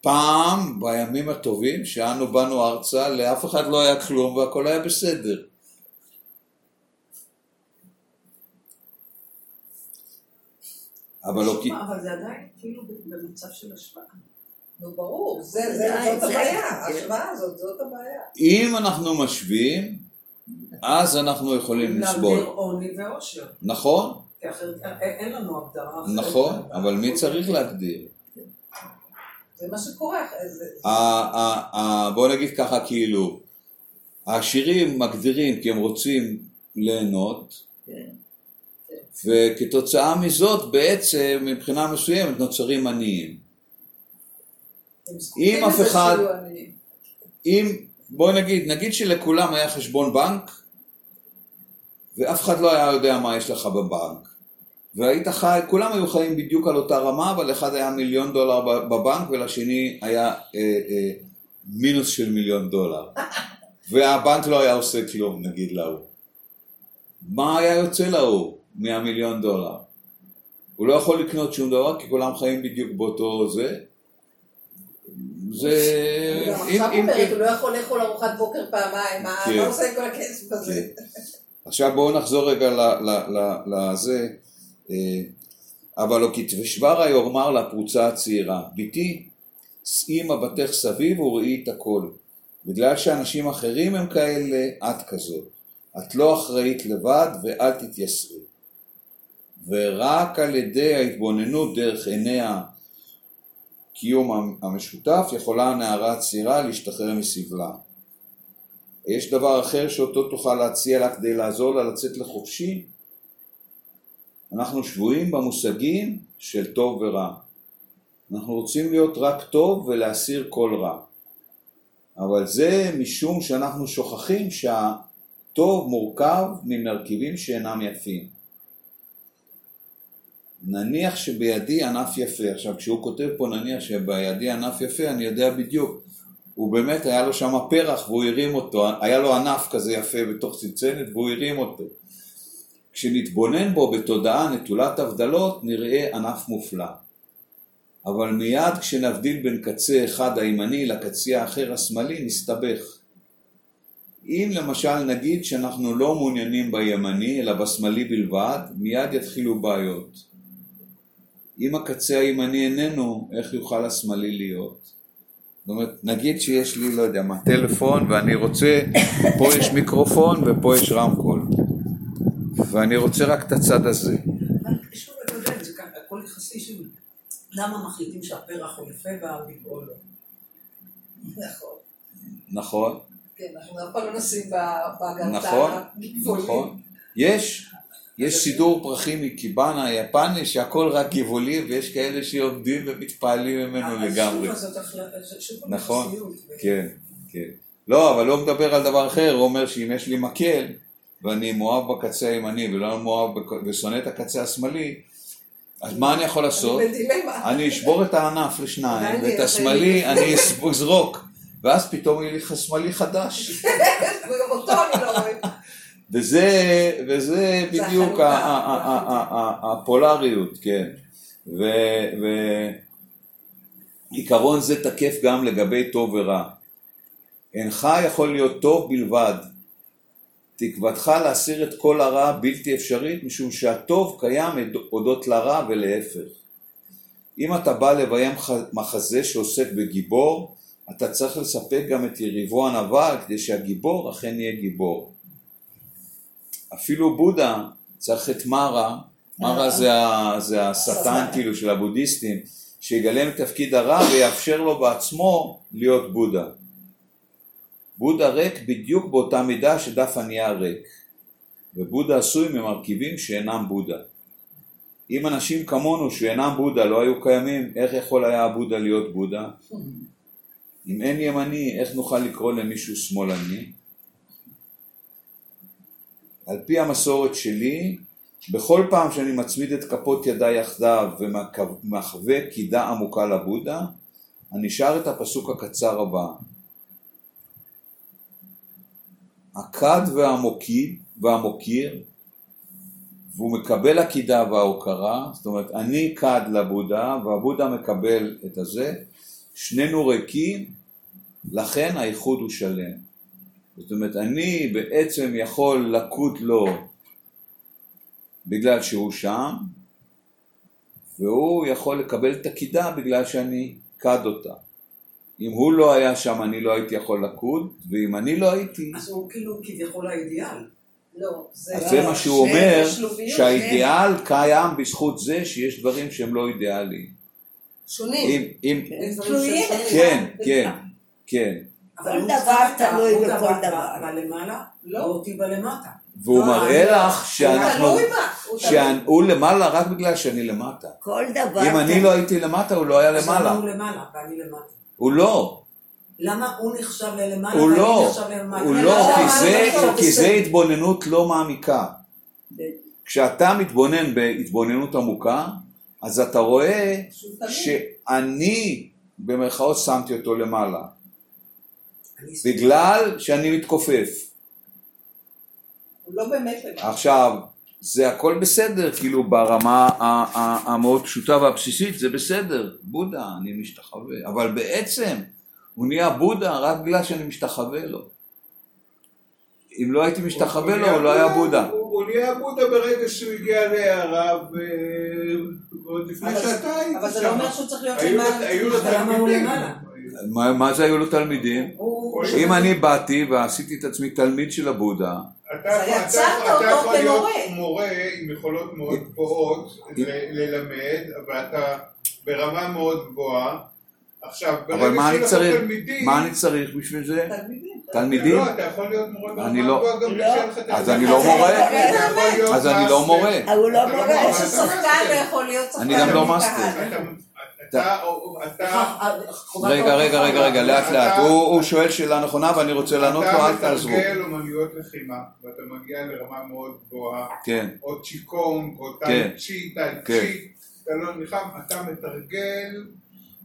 פעם, בימים הטובים, שאנו באנו ארצה, לאף אחד לא היה כלום והכל היה בסדר. אבל לא כי... אבל זה עדיין כאילו במצב של השוואה. נו, ברור, זה- זה- זה- זאת זה- הבעיה, כן. ההשוואה הזאת, זאת הבעיה. אם אנחנו משווים, אז אנחנו יכולים לסבול. להגדיר עוני ועושר. נכון? כי אחרת אה, אין לנו הגדרה אחרת. נכון, אבל מי צריך להגדיר? זה מה שקורה. בוא נגיד ככה כאילו, העשירים מגדירים כי הם רוצים ליהנות, כן. וכתוצאה מזאת בעצם מבחינה מסוימת נוצרים עניים. אם אף אחד-. אם, בוא נגיד, נגיד שלכולם היה חשבון בנק, ואף אחד לא היה יודע מה יש לך בבנק. והיית חי, כולם היו חיים בדיוק על אותה רמה, אבל לאחד היה מיליון דולר בבנק ולשני היה אה, אה, מינוס של מיליון דולר. והבנק לא היה עושה כלום, נגיד להוא. מה היה יוצא להוא מהמיליון דולר? הוא לא יכול לקנות שום דבר כי כולם חיים בדיוק באותו זה. זה... הוא עכשיו אומרת, אם- הוא לא יכול לאכול ארוחת בוקר פעמיים, מה כן. הוא עושה עם כל הכסף הזה? כן. עכשיו בואו נחזור רגע לזה. אה, אבל לא כתבשבר היאמר לפרוצה הצעירה, בתי, שאי מבטך סביב וראי את הכל. בגלל שאנשים אחרים הם כאלה, את כזאת. את לא אחראית לבד ואל תתייסרי. ורק על ידי ההתבוננות דרך עיני הקיום המשותף יכולה הנערה הצעירה להשתחרר מסבלה. יש דבר אחר שאותו תוכל להציע לה כדי לעזור לה לצאת לחופשי? אנחנו שבויים במושגים של טוב ורע. אנחנו רוצים להיות רק טוב ולהסיר כל רע. אבל זה משום שאנחנו שוכחים שהטוב מורכב ממרכיבים שאינם יפים. נניח שבידי ענף יפה, עכשיו כשהוא כותב פה נניח שבידי ענף יפה, אני יודע בדיוק, הוא באמת היה לו שם פרח והוא הרים אותו, היה לו ענף כזה יפה בתוך צנצנת והוא הרים אותו. כשנתבונן בו בתודעה נטולת הבדלות נראה ענף מופלא. אבל מיד כשנבדיל בין קצה אחד הימני לקצה האחר השמאלי נסתבך. אם למשל נגיד שאנחנו לא מעוניינים בימני אלא בשמאלי בלבד, מיד יתחילו בעיות. אם הקצה הימני איננו, איך יוכל השמאלי להיות? זאת אומרת, נגיד שיש לי, לא יודע מה, טלפון ואני רוצה, פה יש מיקרופון ופה יש רמקול ואני רוצה רק את הצד הזה. אבל שוב, אתה יודע, זה הכל יחסי של למה מחליטים שהפרח הוא יפה והערבי או לא. נכון. נכון, כן, אנחנו אף פעם לא נשים בהגרתה. נכון, נכון. יש, יש סידור פרחים מקיבאנה היפני שהכל רק גבעולי ויש כאלה שעובדים ומתפעלים ממנו לגמרי. החלטה, זה שוב נכון. כן, כן. לא, אבל לא מדבר על דבר אחר, הוא אומר שאם יש לי מקל ואני מאוהב בקצה הימני ולא בק- ושונא את הקצה השמאלי, אז מה אני יכול לעשות? אני אשבור את הענף לשניים, ואת השמאלי אני אזרוק, ואז פתאום יהיה לי שמאלי חדש. וגם אותו אני לא רואה. וזה, וזה בדיוק הפולריות, כן. ועיקרון זה תקף גם לגבי טוב ורע. אינך יכול להיות טוב בלבד. תקוותך להסיר את כל הרע בלתי אפשרית, משום שהטוב קיים הודות לרע ולהפך. אם אתה בא לביים מחזה שעוסק בגיבור, אתה צריך לספק גם את יריבו הנבל כדי שהגיבור אכן יהיה גיבור. אפילו בודה צריך את מרה, מרה זה, ה, זה השטן כאילו של הבודהיסטים, שיגלם את תפקיד הרע ויאפשר לו בעצמו להיות בודה. בודה ריק בדיוק באותה מידה שדף הנייר ריק, ובודה עשוי ממרכיבים שאינם בודה. אם אנשים כמונו שאינם בודה לא היו קיימים, איך יכול היה הבודה להיות בודה? אם אין ימני, איך נוכל לקרוא למישהו שמאלני? על פי המסורת שלי, בכל פעם שאני מצמיד את כפות ידיי יחדיו ומחווה קידה עמוקה לבודה, אני שר את הפסוק הקצר הבא. הכד והמוקיר, והמוקיר, והוא מקבל הקידה וההוקרה, זאת אומרת אני כד לבודה והבודה מקבל את הזה, שנינו ריקים, לכן האיחוד הוא שלם. זאת אומרת, אני בעצם יכול לקוד לו בגלל שהוא שם, והוא יכול לקבל את הקידה בגלל שאני כד אותה. אם הוא לא היה שם אני לא הייתי יכול לקוד, ואם אני לא הייתי, אז הוא כאילו כביכול האידיאל. לא, זה... אז זה מה שהוא אומר, שהאידיאל קיים בזכות זה שיש דברים שהם לא אידיאליים. שונים. אם, תלויים שהם- כן, כן, כן. כל דבר תלוי בכל דבר. בלמעלה, לא. לא אותי בלמטה. והוא לא, מראה אני- לך שאנחנו. הוא תלוי. שהוא למעלה רק בגלל שאני למטה. כל דבר... אם אני לא הייתי למטה הוא לא היה למעלה. הוא למעלה ואני למטה? הוא לא, למה הוא נחשב ללמעלה הוא לא, נחשב למטה? הוא לא, כי זה-. התבוננות לא מעמיקה. כשאתה מתבונן בהתבוננות עמוקה, אז אתה רואה. שאני במרכאות שמתי אותו למעלה, בגלל שאני מתכופף. הוא לא באמת. עכשיו, זה הכל בסדר, כאילו ברמה המאוד פשוטה והבסיסית זה בסדר, בודה, אני משתחווה, אבל בעצם הוא נהיה בודה רק בגלל שאני משתחווה לו. אם לא הייתי משתחווה לו, הוא לא היה בודה. הוא נהיה בודה ברגע שהוא הגיע להערה ועוד לפני שאתה היית אבל זה. לא אומר שהוא צריך להיות למעלה. היו לו אבל למה הוא תלמידים. למעלה? מה, מה זה היו לו תלמידים? אם אני באתי ועשיתי את עצמי תלמיד של הבודה, אתה יכול- יכול- יכול להיות. מורה עם יכולות מאוד גבוהות ל- ללמד, אבל אתה ברמה מאוד גבוהה. עכשיו, אבל ברגע מה אני שיהיו לך צריך? תלמידים... מה אני צריך בשביל זה? תלמידים. תלמידים? לא, אתה יכול להיות מורה ברמה אני לא- גבוהה גם בלי לא. לך. אז אני לא מורה? יכול אז אני לא. מורה. הוא לא מורה. יש שחקן ויכול להיות שחקן. אני גם לא מאסטר. אתה- אתה... אתה... חובת רגע, רגע, רגע, רגע, לאט אתה- לאט. הוא שואל שאלה נכונה ואני רוצה לענות לו, אל אתה תעזבו. מתרגל אומנויות לחימה, ואתה מגיע לרמה מאוד גבוהה, כן, או צ'יקונג, או כן. טאי צ'י, טאי כן. צ'י, אתה לא נלחם, אתה מתרגל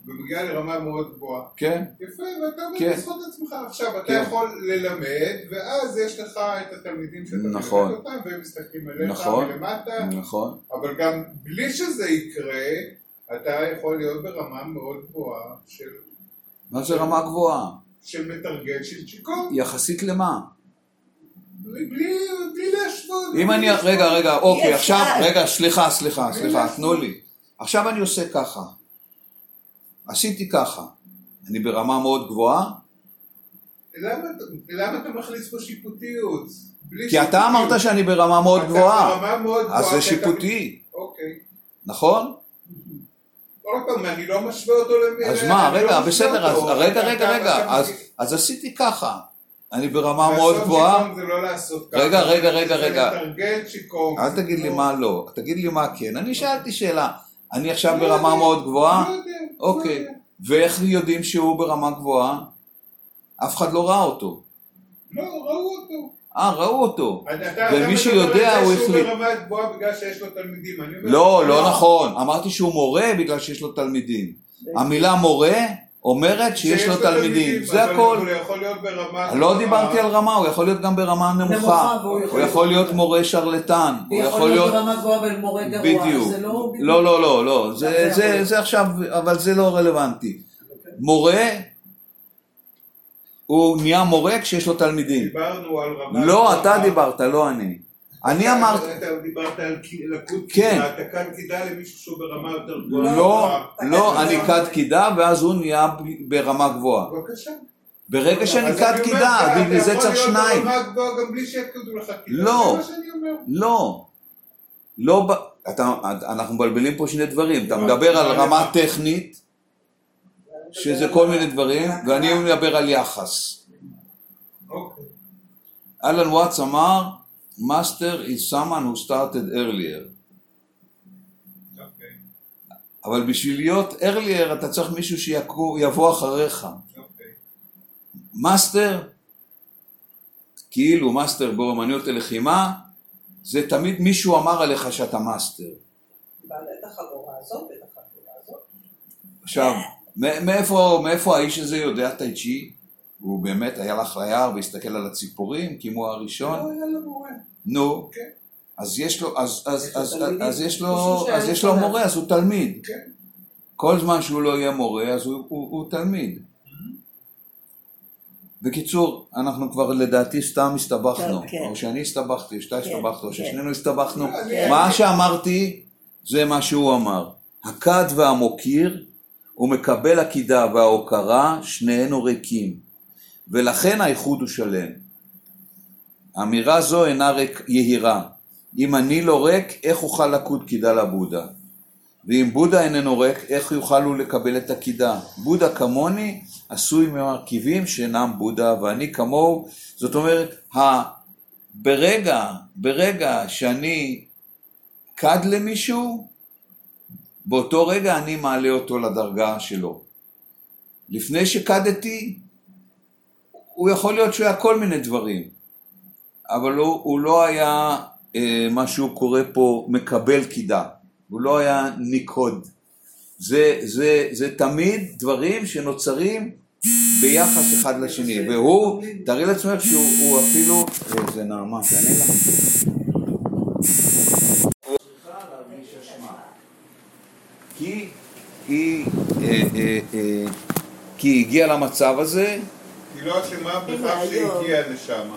ומגיעה לרמה מאוד גבוהה. כן, יפה, ואתה כן. בזכות עצמך. עכשיו, אתה כן. יכול ללמד, ואז יש לך את התלמידים שאתה נכון. מלמד אותם, והם מסתכלים עליך נכון. מלמטה, נכון. אבל גם בלי שזה יקרה, אתה יכול להיות ברמה מאוד גבוהה של, מה זה רמה גבוהה? של מתרגל של צ'יקו, יחסית למה? בלי, בלי, להשוות. אם אני, להשוות. רגע, רגע, אוקיי, עכשיו. רגע, סליחה, סליחה, סליחה. תנו לי. עכשיו אני עושה ככה. עשיתי ככה. אני ברמה מאוד גבוהה, למה, אתה- למה אתה מכניס פה שיפוטיות? כי אתה. אמרת שאני ברמה מאוד אתה גבוהה. ברמה מאוד גבוהה. אז זה שיפוטי, אוקיי. נכון? עוד פעם, אני לא משווה אותו למי... אז מה, לא רגע, בסדר, אז. רגע, רגע, רגע, אז- עשיתי ככה. אני ברמה מאוד גבוהה, זה לא לעשות ככה. רגע, רגע, רגע, רגע. אל תגיד לי מה לא, תגיד לי מה כן. אני שאלתי שאלה, אני עכשיו לא ברמה מאוד גבוהה? לא יודע, אוקיי. ואיך יודעים שהוא ברמה גבוהה? אף אחד לא ראה אותו. לא, ראו אותו. אה, ראו אותו. אתה- אתה ומי מדבר שיודע, על הוא זה שהוא החליט. ברמה גבוהה בגלל שיש לו תלמידים. אומר, לא, לא נכון. אמרתי שהוא מורה בגלל שיש לו תלמידים. המילה מורה אומרת שיש לו תלמידים. זה אבל הכל. הוא יכול להיות ברמה... לא. דיברתי על רמה, הוא יכול להיות גם ברמה נמוכה. יכול הוא יכול להיות מורה שרלטן. הוא ויכול להיות ברמה גבוהה ולמורה גרוע. בדיוק. לא... לא, לא, לא, לא. זה- זה זה- יכול. זה עכשיו, אבל זה לא רלוונטי. מורה, הוא נהיה מורה כשיש לו תלמידים. דיברנו על רמה... לא. אתה דיברת, לא אני. אני אתה- אמרתי, אתה דיברת על לקות כן. קידה, אתה כאן קידה למישהו שהוא ברמה יותר גבוהה. לא, אתה לא, כד אני. כד קידה ואז הוא נהיה ברמה גבוהה. בבקשה. ברגע שאני כד קידה, אתה בגלל זה צריך יכול שניים. להיות ברמה גבוהה גם בלי שיקדו לך קידה. לא. זה מה שאני אומר. לא. לא, אתה, אנחנו מבלבלים פה שני דברים. אתה מדבר על רמה. טכנית, שזה כל מיני דברים, ואני מדבר על יחס. אוקיי. אלן וואטס אמר, Master is someone who started earlier. אוקיי. אבל בשביל להיות earlier אתה צריך מישהו שיבוא אחריך. אוקיי. מאסטר, כאילו מאסטר באומנויות הלחימה, זה תמיד מישהו אמר עליך שאתה מאסטר. בעלת החגורה הזאת ואת החגורה הזאת. עכשיו, מאיפה, מאיפה האיש הזה יודע טאי צ'י? הוא באמת היה הלך ליער והסתכל על הציפורים, כי אם הוא הראשון? לא היה לו מורה. נו, כן. אז יש לו, אז, אז, אז. אז יש לו, אז יש לו. מורה, אז הוא תלמיד. כן. כל זמן שהוא לא יהיה מורה, אז הוא, הוא, הוא תלמיד. בקיצור, אנחנו כבר לדעתי סתם הסתבכנו, כן, כן. או שאני הסתבכתי, שאתה הסתבכת, או. ששנינו הסתבכנו. כן. מה שאמרתי זה מה שהוא אמר. הכד והמוקיר ומקבל הקידה וההוקרה, שנינו ריקים. ולכן האיחוד הוא שלם. אמירה זו אינה ריק יהירה. אם אני לא ריק, איך אוכל לקוד קידה לבודה? ואם בודה איננו ריק, איך יוכל הוא לקבל את הקידה? בודה כמוני עשוי ממרכיבים שאינם בודה, ואני כמוהו. זאת אומרת, ה... ברגע, ברגע שאני כד למישהו, באותו רגע אני מעלה אותו לדרגה שלו. לפני שקדתי, הוא יכול להיות שהוא היה כל מיני דברים, אבל הוא, הוא לא היה אה, מה שהוא קורא פה מקבל קידה, הוא לא היה ניקוד. זה, זה, זה תמיד דברים שנוצרים ביחס אחד לשני, והוא, תארי לעצמך שהוא הוא אפילו, אה, זה נעמה, תענה לה. כי היא, אה, אה, אה, כי היא הגיעה למצב הזה, היא לא אשמה בכך הנה, היום. שהגיעה לשם.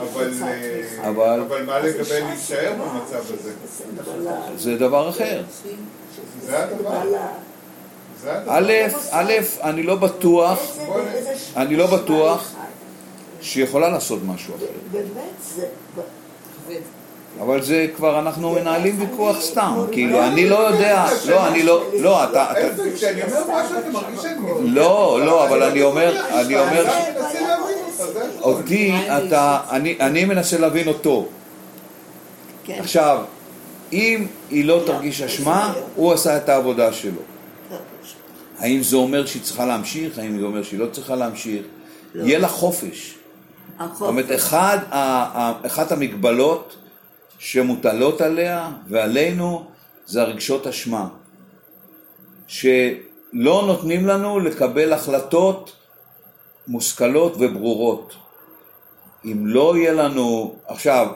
אבל, אה. אבל אבל מה לגבי להישאר במצב הזה? זה דבר אחר. זה הדבר. זה הדבר. א', א', אני לא בטוח אני לא בטוח. שיכולה לעשות משהו אחר, באמת, זה... אבל זה כבר אנחנו מנהלים ויכוח סתם, כאילו אני לא יודע, לא, אני לא, לא, אתה, כשאני אומר משהו אתה מרגיש שאני... לא, לא, אבל אני אומר, אני אומר. אותי, אתה, אני, אני מנסה להבין אותו. כן. עכשיו, אם היא לא תרגיש אשמה, הוא עשה את העבודה שלו. האם זה אומר שהיא צריכה להמשיך? האם זה אומר שהיא לא צריכה להמשיך? יהיה לה חופש. זאת אומרת, אחת המגבלות שמוטלות עליה ועלינו זה הרגשות אשמה. לא נותנים לנו לקבל החלטות מושכלות וברורות. אם לא יהיה לנו, עכשיו,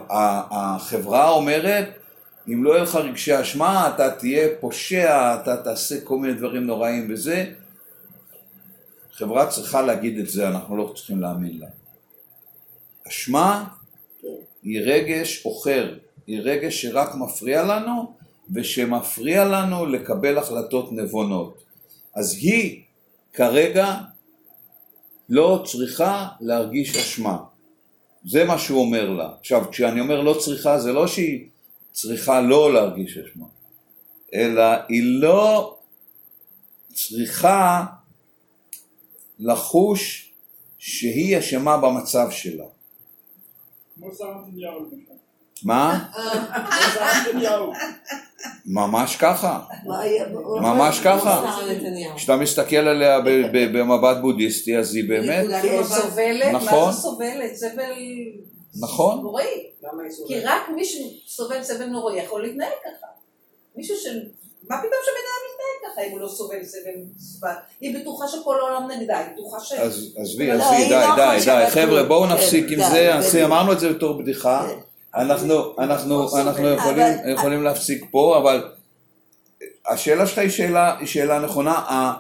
החברה אומרת, אם לא יהיה לך רגשי אשמה, אתה תהיה פושע, אתה תעשה כל מיני דברים נוראים וזה. חברה צריכה להגיד את זה, אנחנו לא צריכים להאמין לה. אשמה היא רגש עוכר, היא רגש שרק מפריע לנו, ושמפריע לנו לקבל החלטות נבונות. אז היא כרגע לא צריכה להרגיש אשמה. זה מה שהוא אומר לה. עכשיו, כשאני אומר לא צריכה, זה לא שהיא צריכה לא להרגיש אשמה, אלא היא לא צריכה לחוש שהיא אשמה במצב שלה. כמו שרה נתניהו. מה? ממש ככה. ממש ככה. כשאתה מסתכל עליה ב- ב- במבט בודהיסטי, אז היא באמת, סובלת, נכון. מה זה סובלת? סבל נכון, נוראי. כי? רק מי שסובל סבל נוראי יכול להתנהג ככה. מישהו ש... מה פתאום שבן אדם מתנהג ככה אם הוא לא סובל סבל סבל? היא בטוחה שכל העולם נגדה, היא בטוחה ש... אז עזבי, עזבי, די, לא די, חושבת די, חבר'ה. בואו כן, נפסיק עם די, זה, אמרנו את זה בתור בדיחה, כן. אנחנו, אנחנו, לא אנחנו סובל. יכולים, אבל- יכולים להפסיק פה, אבל השאלה שלך היא שאלה, היא שאלה נכונה,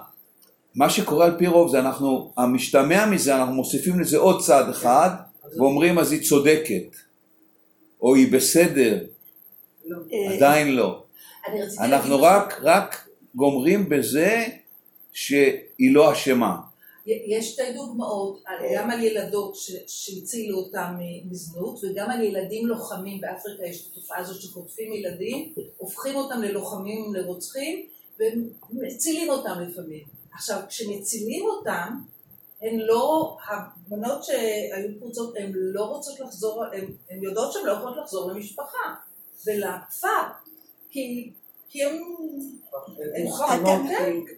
מה שקורה על פי רוב זה אנחנו, המשתמע מזה, אנחנו מוסיפים לזה עוד צעד אחד, ואומרים אז היא צודקת, או היא בסדר, אה, עדיין לא. אנחנו רק, רק גומרים בזה שהיא לא אשמה. יש שתי דוגמאות, על- גם על ילדות ש- שהצילו אותם מ- מזנות וגם על ילדים לוחמים באפריקה. יש את התופעה הזאת שחוטפים ילדים, הופכים אותם ללוחמים, לרוצחים ומצילים אותם לפעמים. עכשיו כשמצילים אותם הן לא, הבנות שהיו פרוצות הן לא רוצות לחזור, הן הן יודעות שהן לא יכולות לחזור למשפחה. ולכפר כי, כי הם?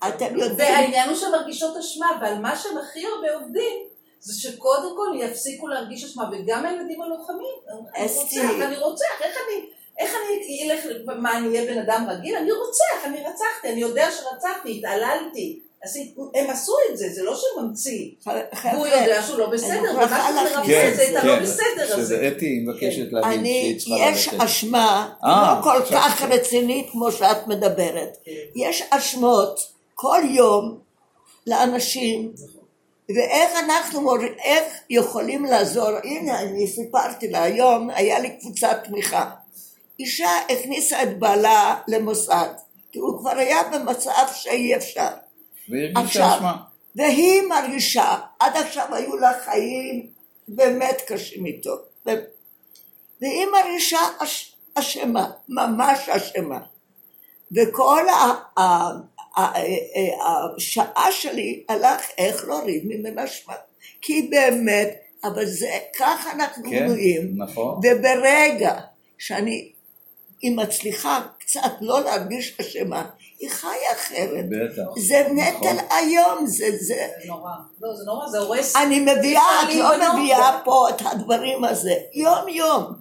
אתם יודעים, והעניין הוא שהן מרגישות אשמה, ועל מה שהם הכי הרבה עובדים, זה שקודם כל יפסיקו להרגיש אשמה, וגם הילדים הלוחמים, אני. רוצח, אני רוצח, איך אני, איך אני אלך, מה, אני אהיה בן אדם רגיל? אני רוצח, אני רצחתי, אני יודע שרצחתי, התעללתי, הם עשו את זה, זה לא שהם ממציא, חבר'ה, יודע שהוא לא בסדר, ומה שזה מרפא כן, זה את כן, הלא בסדר שזה הזה. אתי היא מבקשת להגיד אני, שהיא צריכה יש ללכת. אשמה אה, לא כל כך כן. רצינית כמו שאת מדברת. יש אשמות כל יום לאנשים, ואיך אנחנו מור- איך יכולים לעזור, הנה אני סיפרתי לה היום, היה לי קבוצת תמיכה. אישה הכניסה את בעלה למוסד, כי הוא כבר היה במצב שאי אפשר. והיא הרגישה עכשיו, אשמה. והיא מרגישה, עד עכשיו היו לה חיים באמת קשים איתו, והיא מרגישה אש, אשמה, ממש אשמה. וכל ה, ה, ה, ה, ה, השעה שלי הלך איך להוריד ממנה אשמה. כי באמת, אבל זה, ככה אנחנו כן, בנויים, נכון. וברגע שאני, היא מצליחה קצת לא להרגיש אשמה, היא חיה אחרת. בטח. זה נטל נכון. איום, זה, זה... זה נורא, לא זה נורא, זה הורס, אני מביאה, את אני לא מביאה פה את הדברים הזה. יום יום.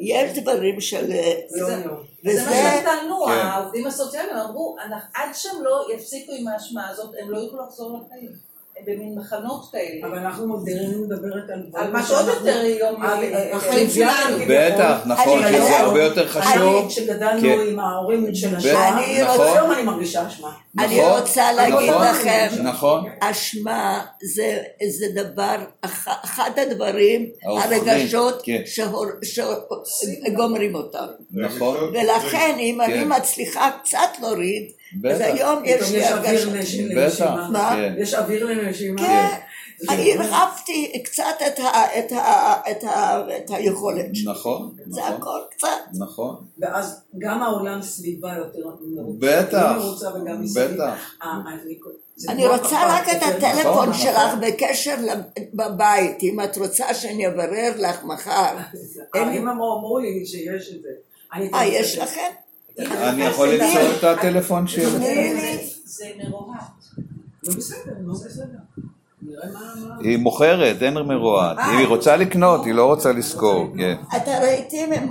יש דברים של... יום יום. זה מה. שהם טענו, כן. העובדים הסוציאליים אמרו, "אנחנו- עד שהם לא יפסיקו עם האשמה הזאת, הם לא יוכלו לחזור לחיים. במין מחנות כאלה. אבל אנחנו מגדירים מדברת על על מה שעוד יותר יום על- יומי. החיים שלנו. בטח, נכון, אני כי לא- זה הרבה יותר חשוב. אני, כשגדלנו כן. עם ההורים של השואה, אני נכון. רוצה- היום אני מרגישה אשמה. אני נכון, רוצה להגיד נכון, לכם, נכון. אשמה זה, זה דבר, אח- אחד הדברים, הרגשות כן. שגומרים אותם. נכון. ולכן אם אני כן. מצליחה קצת להוריד, אז. היום יש לי הרגשה. כן. יש אוויר לנשימה. כן, זה- הרחבתי קצת את היכולת שלי. נכון, זה נכון, הכל קצת. נכון. ואז גם העולם סביבה יותר מרוצה. בטח. בטח. אה, אני- זה אני רוצה רק את יותר הטלפון נכון, שלך נכון. בקשר בבית, אם את רוצה שאני אברר לך מחר. אין לי- הם אמרו לי שיש את זה. אני אה, יש זה. לכם? אני יכול למסור את הטלפון של... זה מרוהט. בסדר, בסדר. מה... מה- היא מוכרת, אין מרועד. היא רוצה לקנות, היא לא רוצה לשכור. כן. אתה ראיתם, הם